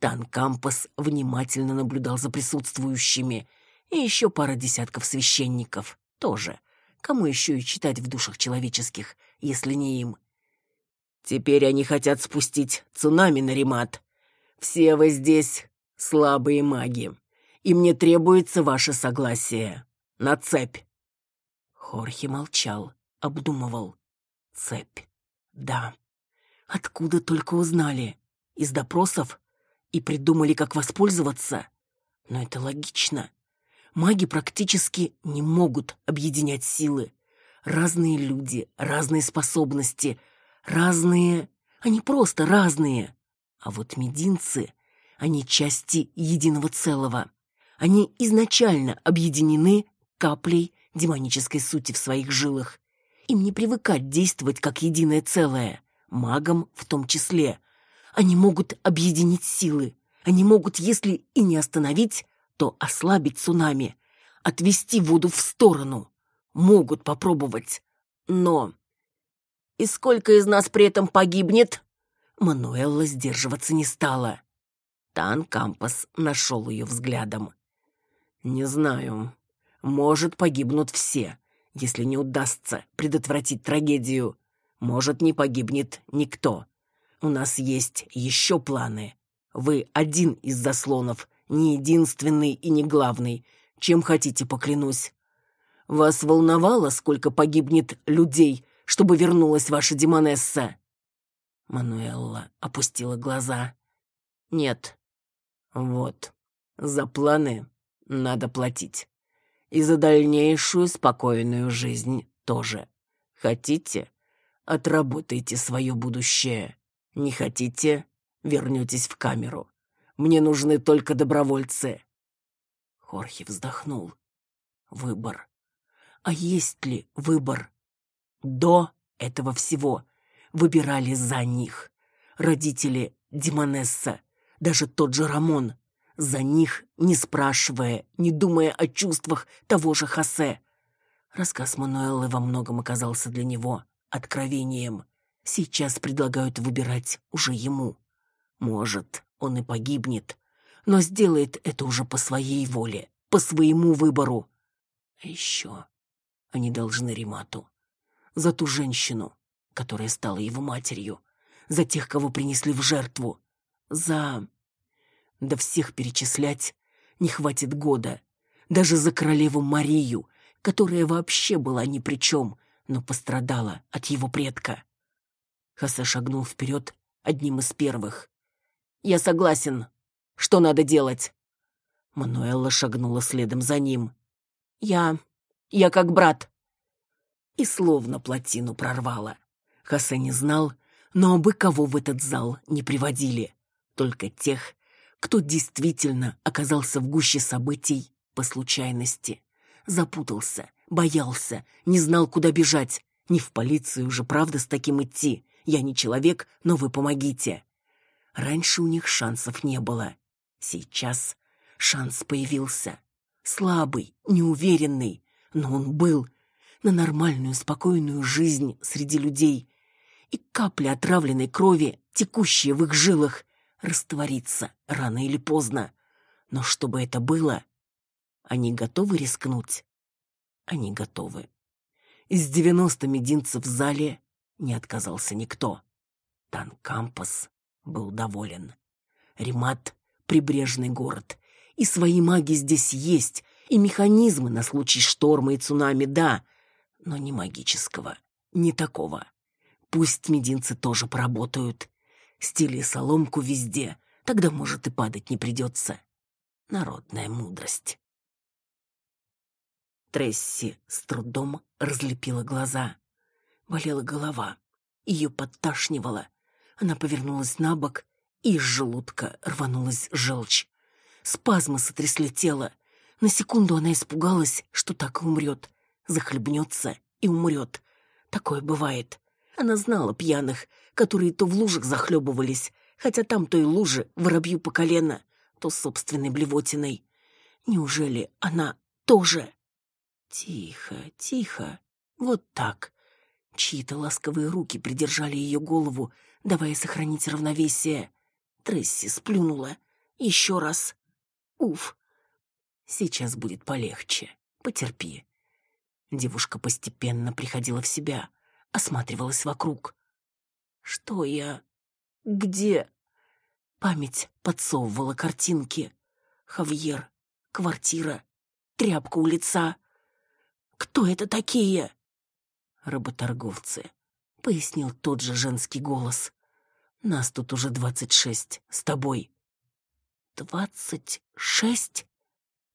A: Тан Кампас внимательно наблюдал за присутствующими – и еще пара десятков священников тоже. Кому еще и читать в душах человеческих, если не им? Теперь они хотят спустить цунами на Римат. Все вы здесь слабые маги, и мне требуется ваше согласие. На цепь. Хорхе молчал, обдумывал. Цепь. Да. Откуда только узнали? Из допросов? И придумали, как воспользоваться? Но это логично маги практически не могут объединять силы. Разные люди, разные способности, разные... Они просто разные. А вот мединцы, они части единого целого. Они изначально объединены каплей демонической сути в своих жилах. Им не привыкать действовать как единое целое, магам в том числе. Они могут объединить силы. Они могут, если и не остановить, то ослабить цунами, отвести воду в сторону. Могут попробовать. Но... И сколько из нас при этом погибнет? Мануэлла сдерживаться не стала. Тан Кампас нашел ее взглядом. «Не знаю. Может, погибнут все, если не удастся предотвратить трагедию. Может, не погибнет никто. У нас есть еще планы. Вы один из заслонов, не единственный и не главный. Чем хотите, поклянусь. Вас волновало, сколько погибнет людей, чтобы вернулась ваша Демонесса?» Мануэлла опустила глаза. «Нет. Вот. За планы надо платить. И за дальнейшую спокойную жизнь тоже. Хотите? Отработайте свое будущее. Не хотите? Вернетесь в камеру. Мне нужны только добровольцы». Хорхе вздохнул. Выбор. А есть ли выбор? До этого всего выбирали за них. Родители Димонесса, даже тот же Рамон. За них, не спрашивая, не думая о чувствах того же Хосе. Рассказ Мануэллы во многом оказался для него откровением. Сейчас предлагают выбирать уже ему. Может, он и погибнет, но сделает это уже по своей воле, по своему выбору. А еще они должны Римату. За ту женщину, которая стала его матерью, за тех, кого принесли в жертву, за... Да всех перечислять не хватит года. Даже за королеву Марию, которая вообще была ни при чем, но пострадала от его предка. Хосе шагнул вперед одним из первых. «Я согласен. Что надо делать?» Мануэлла шагнула следом за ним. «Я... я как брат». И словно плотину прорвала. Хосе не знал, но абы кого в этот зал не приводили. Только тех, кто действительно оказался в гуще событий по случайности. запутался, боялся, не знал, куда бежать. Не в полицию уже, правда, с таким идти. Я не человек, но вы помогите. Раньше у них шансов не было. Сейчас шанс появился. Слабый, неуверенный, но он был на нормальную, спокойную жизнь среди людей. И капля отравленной крови, текущая в их жилах, растворится рано или поздно. Но чтобы это было, они готовы рискнуть? Они готовы. Из девяносто мединцев в зале не отказался никто. Танкампас был доволен. Римат — прибрежный город. И свои маги здесь есть, и механизмы на случай шторма и цунами, да, но не магического, не такого. Пусть мединцы тоже поработают. Стили соломку везде, тогда, может, и падать не придется. Народная мудрость. Тресси с трудом разлепила глаза. Болела голова, ее подташнивало. Она повернулась на бок, и из желудка рванулась желчь. Спазмы сотрясли тело. На секунду она испугалась, что так и умрет. Захлебнется и умрет. Такое бывает. Она знала пьяных, которые то в лужах захлебывались, хотя там то и лужи воробью по колено, то собственной блевотиной. Неужели она тоже? Тихо, тихо, вот так. Чьи-то ласковые руки придержали ее голову, давая сохранить равновесие. Тресси сплюнула. Еще раз. Уф. Сейчас будет полегче. Потерпи. Девушка постепенно приходила в себя, осматривалась вокруг. Что я? Где? Память подсовывала картинки. Хавьер, квартира, тряпка у лица. Кто это такие? Работорговцы, пояснил тот же женский голос. Нас тут уже двадцать шесть, с тобой. Двадцать шесть?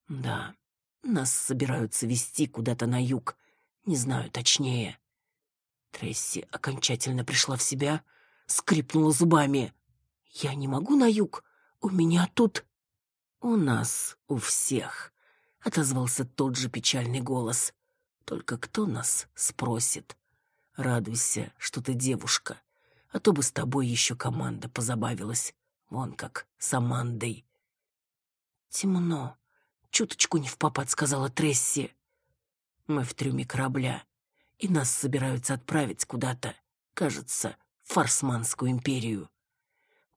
A: Да, нас собираются везти куда-то на юг, не знаю точнее. Тресси окончательно пришла в себя, скрипнула зубами. Я не могу на юг, у меня тут... У нас, у всех, отозвался тот же печальный голос. Только кто нас спросит? Радуйся, что ты девушка, а то бы с тобой еще команда позабавилась. Вон как с Амандой. Темно. Чуточку не в попад, сказала Тресси. Мы в трюме корабля, и нас собираются отправить куда-то, кажется, в Фарсманскую империю.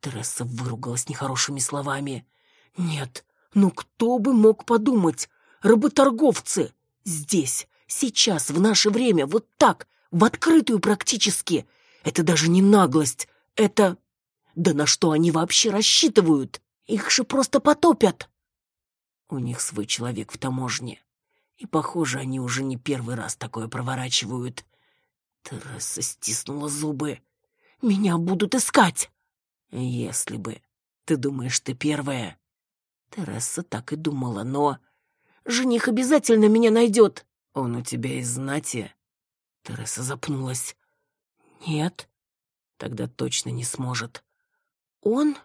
A: Тересса выругалась нехорошими словами. «Нет, ну кто бы мог подумать? Работорговцы! Здесь, сейчас, в наше время, вот так, в открытую практически. Это даже не наглость, это... Да на что они вообще рассчитывают? Их же просто потопят!» У них свой человек в таможне. И, похоже, они уже не первый раз такое проворачивают. Тересса стиснула зубы. «Меня будут искать!» Если бы. Ты думаешь, ты первая? Тересса так и думала, но... Жених обязательно меня найдет. Он у тебя из знати? Тересса запнулась. Нет. Тогда точно не сможет. Он?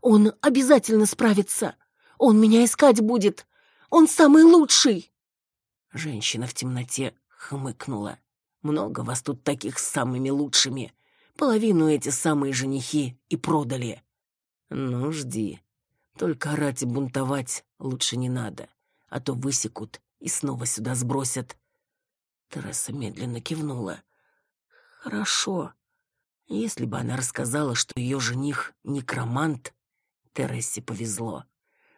A: Он обязательно справится. Он меня искать будет. Он самый лучший. Женщина в темноте хмыкнула. Много вас тут таких с самыми лучшими. Половину эти самые женихи и продали. Ну, жди. Только орать и бунтовать лучше не надо, а то высекут и снова сюда сбросят. Тереса медленно кивнула. Хорошо. Если бы она рассказала, что ее жених — некромант, Тересе повезло.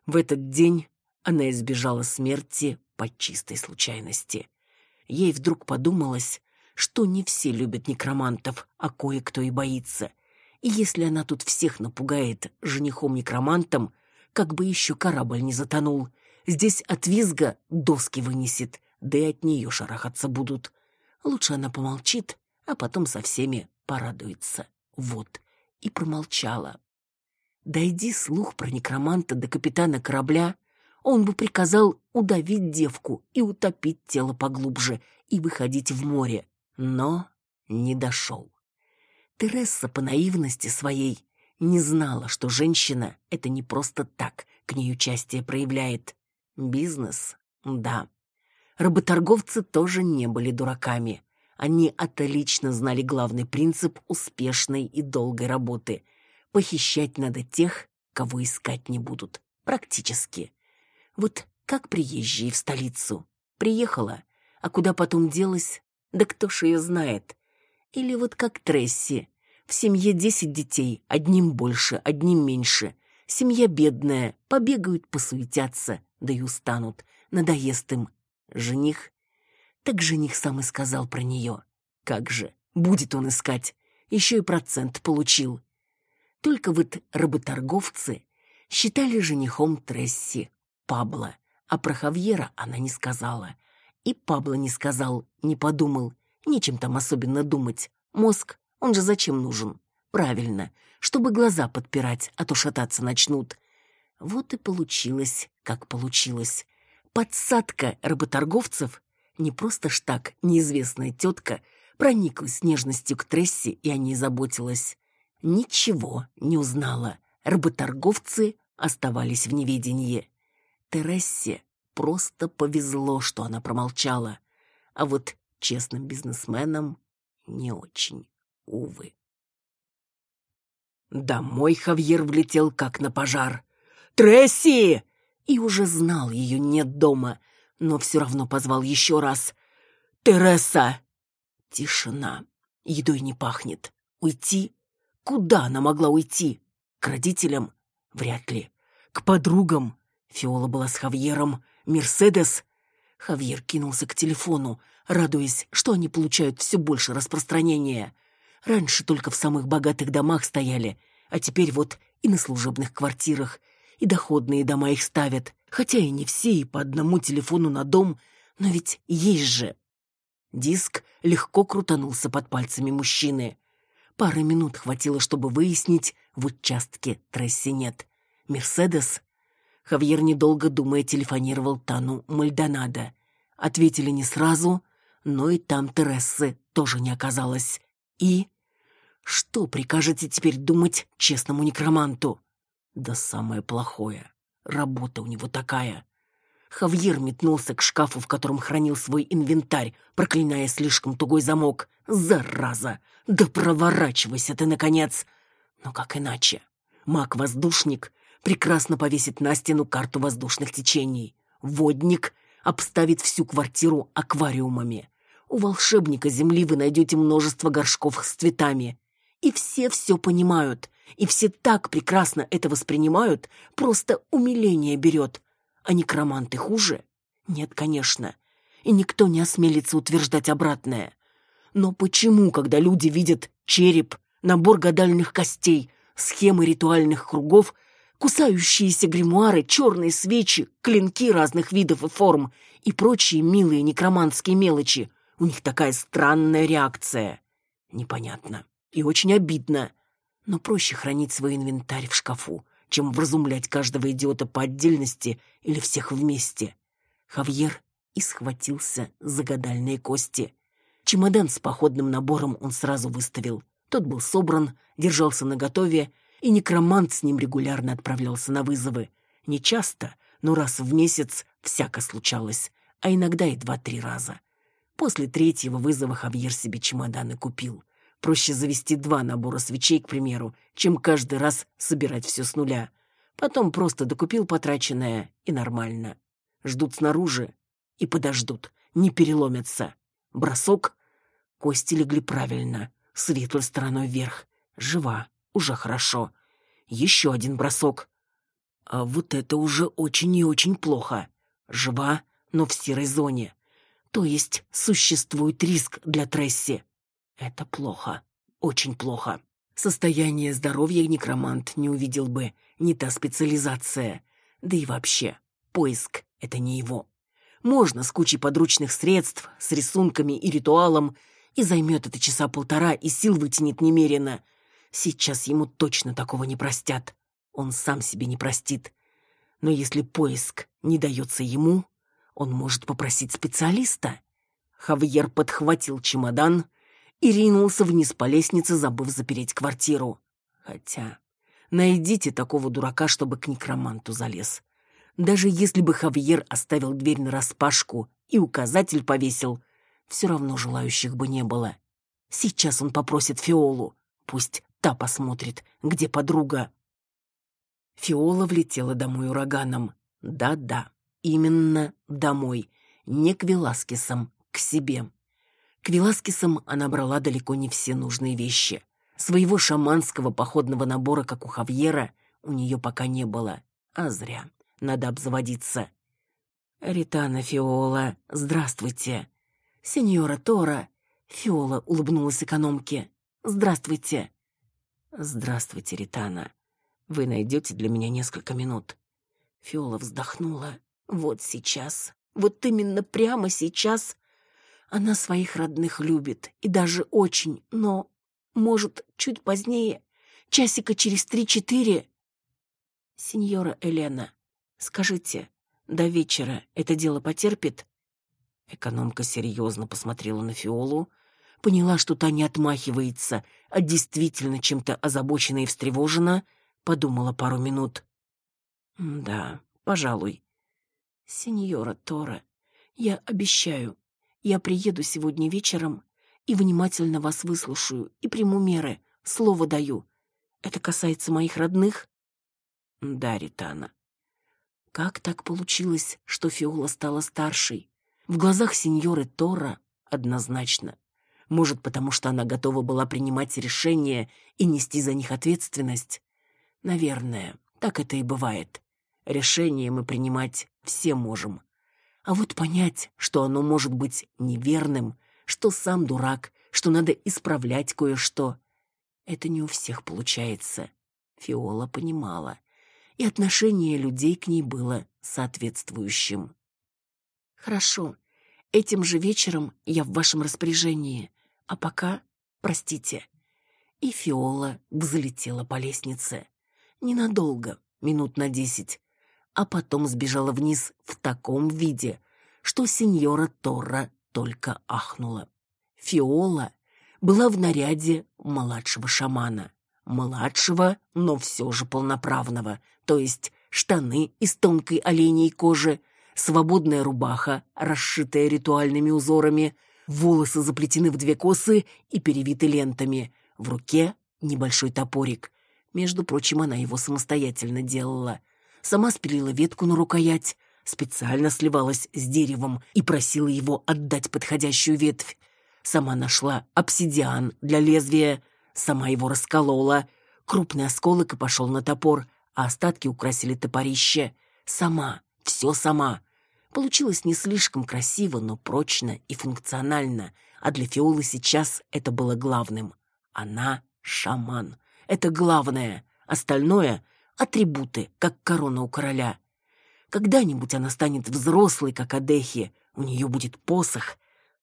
A: В этот день она избежала смерти по чистой случайности. Ей вдруг подумалось, что не все любят некромантов, а кое-кто и боится. И если она тут всех напугает женихом-некромантом, как бы еще корабль не затонул, здесь от визга доски вынесет, да и от нее шарахаться будут. Лучше она помолчит, а потом со всеми порадуется. Вот, и промолчала. Дойди слух про некроманта до капитана корабля, он бы приказал удавить девку и утопить тело поглубже и выходить в море но не дошел. Тересса по наивности своей не знала, что женщина — это не просто так к ней участие проявляет. Бизнес — да. Работорговцы тоже не были дураками. Они отлично знали главный принцип успешной и долгой работы. Похищать надо тех, кого искать не будут. Практически. Вот как приезжие в столицу. Приехала, а куда потом делась, да кто ж ее знает. Или вот как Тресси. В семье десять детей, одним больше, одним меньше. Семья бедная, побегают, посуетятся, да и устанут. Надоест им. Жених? Так жених сам и сказал про нее. Как же, будет он искать. Еще и процент получил. Только вот работорговцы считали женихом Тресси, Пабло, а про Хавьера она не сказала. И Пабло не сказал, не подумал. Нечем там особенно думать. Мозг, он же зачем нужен? Правильно, чтобы глаза подпирать, а то шататься начнут. Вот и получилось, как получилось. Подсадка работорговцев не просто ж так неизвестная тетка прониклась нежностью к Тресси и о ней заботилась. Ничего не узнала. Работорговцы оставались в неведении. Терессе просто повезло, что она промолчала. А вот честным бизнесменам не очень, увы. Домой Хавьер влетел как на пожар. «Тресси!» И уже знал, ее нет дома, но все равно позвал еще раз. «Тереса!» Тишина. Едой не пахнет. Уйти? Куда она могла уйти? К родителям? Вряд ли. К подругам? Фиола была с Хавьером. Мерседес? Хавьер кинулся к телефону, радуясь, что они получают все больше распространения. Раньше только в самых богатых домах стояли, а теперь вот и на служебных квартирах, и доходные дома их ставят, хотя и не все, и по одному телефону на дом, но ведь есть же. Диск легко крутанулся под пальцами мужчины. Пары минут хватило, чтобы выяснить, в участке трассе нет. «Мерседес?» Хавьер, недолго думая, телефонировал Тану Мальдонадо. Ответили не сразу, но и там Терессы тоже не оказалось. И что прикажете теперь думать честному некроманту? Да самое плохое. Работа у него такая. Хавьер метнулся к шкафу, в котором хранил свой инвентарь, проклиная слишком тугой замок. Зараза! Да проворачивайся ты, наконец! Но как иначе? Маг-воздушник прекрасно повесит на стену карту воздушных течений. Водник обставит всю квартиру аквариумами. У волшебника земли вы найдете множество горшков с цветами. И все все понимают, и все так прекрасно это воспринимают, просто умиление берет. А некроманты хуже? Нет, конечно. И никто не осмелится утверждать обратное. Но почему, когда люди видят череп, набор гадальных костей, схемы ритуальных кругов, кусающиеся гримуары, черные свечи, клинки разных видов и форм и прочие милые некроманские мелочи, у них такая странная реакция? Непонятно и очень обидно. Но проще хранить свой инвентарь в шкафу, чем вразумлять каждого идиота по отдельности или всех вместе. Хавьер и схватился за гадальные кости. Чемодан с походным набором он сразу выставил. Тот был собран, держался наготове, и некромант с ним регулярно отправлялся на вызовы. Не часто, но раз в месяц всяко случалось, а иногда и два-три раза. После третьего вызова Хавьер себе чемоданы купил. Проще завести два набора свечей, к примеру, чем каждый раз собирать все с нуля. Потом просто докупил потраченное, и нормально. Ждут снаружи и подождут, не переломятся. Бросок. Кости легли правильно, светлой стороной вверх. Жива, уже хорошо. Еще один бросок. А вот это уже очень и очень плохо. Жива, но в серой зоне. То есть существует риск для Тресси. Это плохо, очень плохо. Состояние здоровья некромант не увидел бы, не та специализация. Да и вообще, поиск — это не его. Можно с кучей подручных средств, с рисунками и ритуалом, и займет это часа полтора, и сил вытянет немерено. Сейчас ему точно такого не простят. Он сам себе не простит. Но если поиск не дается ему, он может попросить специалиста. Хавьер подхватил чемодан, и ринулся вниз по лестнице, забыв запереть квартиру. Хотя, найдите такого дурака, чтобы к некроманту залез. Даже если бы Хавьер оставил дверь нараспашку и указатель повесил. Все равно желающих бы не было. Сейчас он попросит Фиолу. Пусть та посмотрит, где подруга. Фиола влетела домой ураганом. Да-да, именно домой. Не к Веласкесам, к себе. К Веласкесам она брала далеко не все нужные вещи. Своего шаманского походного набора, как у Хавьера, у нее пока не было. А зря. Надо обзаводиться. «Ритана Фиола, здравствуйте!» «Сеньора Тора!» Фиола улыбнулась экономке. «Здравствуйте!» «Здравствуйте, Ритана. Вы найдете для меня несколько минут?» Фиола вздохнула. «Вот сейчас, вот именно прямо сейчас она своих родных любит, и даже очень, но, может, чуть позднее, часика через три-четыре...» «Сеньора Элена, скажите, до вечера это дело потерпит?» Экономка серьезно посмотрела на Фиолу, поняла, что та не отмахивается, а действительно чем-то озабочена и встревожена, подумала пару минут. «Да, пожалуй». «Сеньора Тора, я обещаю, я приеду сегодня вечером и внимательно вас выслушаю и приму меры, слово даю. Это касается моих родных?» «Да, Ритана». Как так получилось, что Фиола стала старшей? В глазах сеньоры Тора однозначно. Может, потому что она готова была принимать решения и нести за них ответственность? Наверное, так это и бывает. Решения мы принимать все можем. А вот понять, что оно может быть неверным, что сам дурак, что надо исправлять кое-что, это не у всех получается. Фиола понимала, и отношение людей к ней было соответствующим. Хорошо. Этим же вечером я в вашем распоряжении. А пока, простите. И Фиола взлетела по лестнице. Ненадолго, минут на десять. А потом сбежала вниз в таком виде, что сеньора Торра только ахнула. Фиола была в наряде младшего шамана. Младшего, но все же полноправного, то есть штаны из тонкой оленей кожи, свободная рубаха, расшитая ритуальными узорами, волосы заплетены в две косы и перевиты лентами, в руке небольшой топорик. Между прочим, она его самостоятельно делала. Сама спилила ветку на рукоять, специально сливалась с деревом и просила его отдать подходящую ветвь. Сама нашла обсидиан для лезвия, сама его расколола. Крупный осколок и пошел на топор, а остатки украсили топорище. Сама, все сама. Получилось не слишком красиво, но прочно и функционально, а для Фиолы сейчас это было главным. Она шаман. Это главное. Остальное — атрибуты, как корона у короля. Когда-нибудь она станет взрослой, как Адехи, у нее будет посох.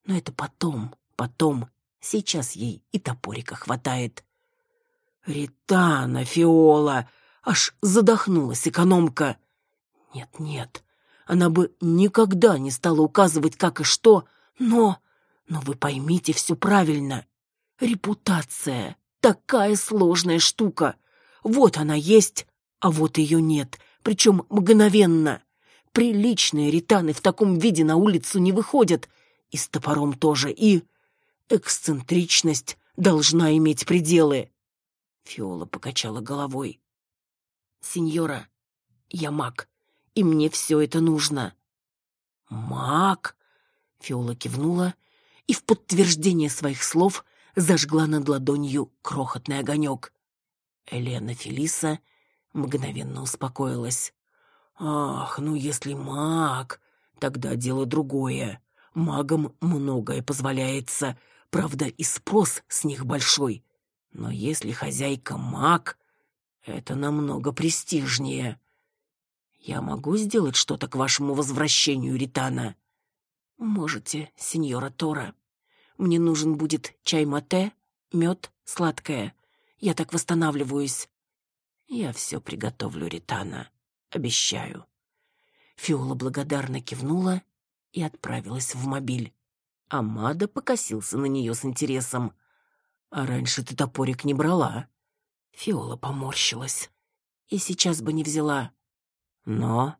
A: Но это потом, потом. Сейчас ей и топорика хватает. «Ритана, Фиола!» Аж задохнулась экономка. «Нет-нет, она бы никогда не стала указывать, как и что, но... Но вы поймите все правильно. Репутация — такая сложная штука. Вот она есть, а вот ее нет, причем мгновенно. Приличные ританы в таком виде на улицу не выходят, и с топором тоже, и... Эксцентричность должна иметь пределы. Фиола покачала головой. «Сеньора, я маг и мне все это нужно». «Маг?» — Фиола кивнула и в подтверждение своих слов зажгла над ладонью крохотный огонек. Елена Фелиса мгновенно успокоилась. «Ах, ну если маг, тогда дело другое. Магам многое позволяется, правда и спрос с них большой. Но если хозяйка маг, это намного престижнее». «Я могу сделать что-то к вашему возвращению, Ритана?» «Можете, сеньора Тора. Мне нужен будет чай-мате, мед, сладкое. Я так восстанавливаюсь». «Я все приготовлю, Ритана. Обещаю». Фиола благодарно кивнула и отправилась в мобиль. Амада покосился на нее с интересом. «А раньше ты топорик не брала?» Фиола поморщилась. «И сейчас бы не взяла. Но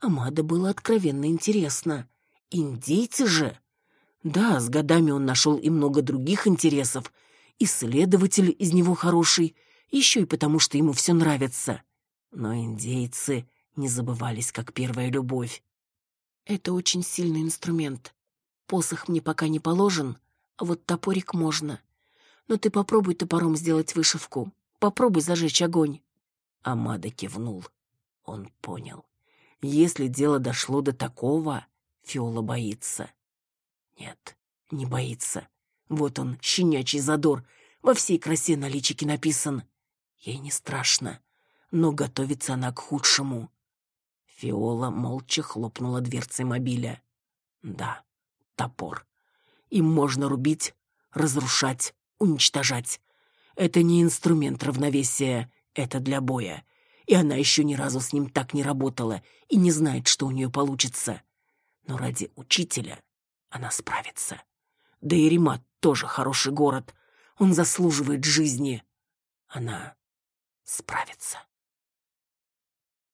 A: Амада было откровенно интересно. Индейцы же? Да, с годами он нашел и много других интересов. Исследователь из него хороший, еще и потому, что ему все нравится. Но индейцы не забывались, как первая любовь. Это очень сильный инструмент. Посох мне пока не положен, а вот топорик можно. Но ты попробуй топором сделать вышивку. Попробуй зажечь огонь. Амада кивнул. Он понял. Если дело дошло до такого, Фиола боится. Нет, не боится. Вот он, щенячий задор, во всей красе на личике написан. Ей не страшно, но готовится она к худшему. Фиола молча хлопнула дверцей мобиля. Да, топор. Им можно рубить, разрушать, уничтожать. Это не инструмент равновесия, это для боя. И она еще ни разу с ним так не работала и не знает, что у нее получится. Но ради учителя она справится. Да и Римат тоже хороший город. Он заслуживает жизни. Она справится.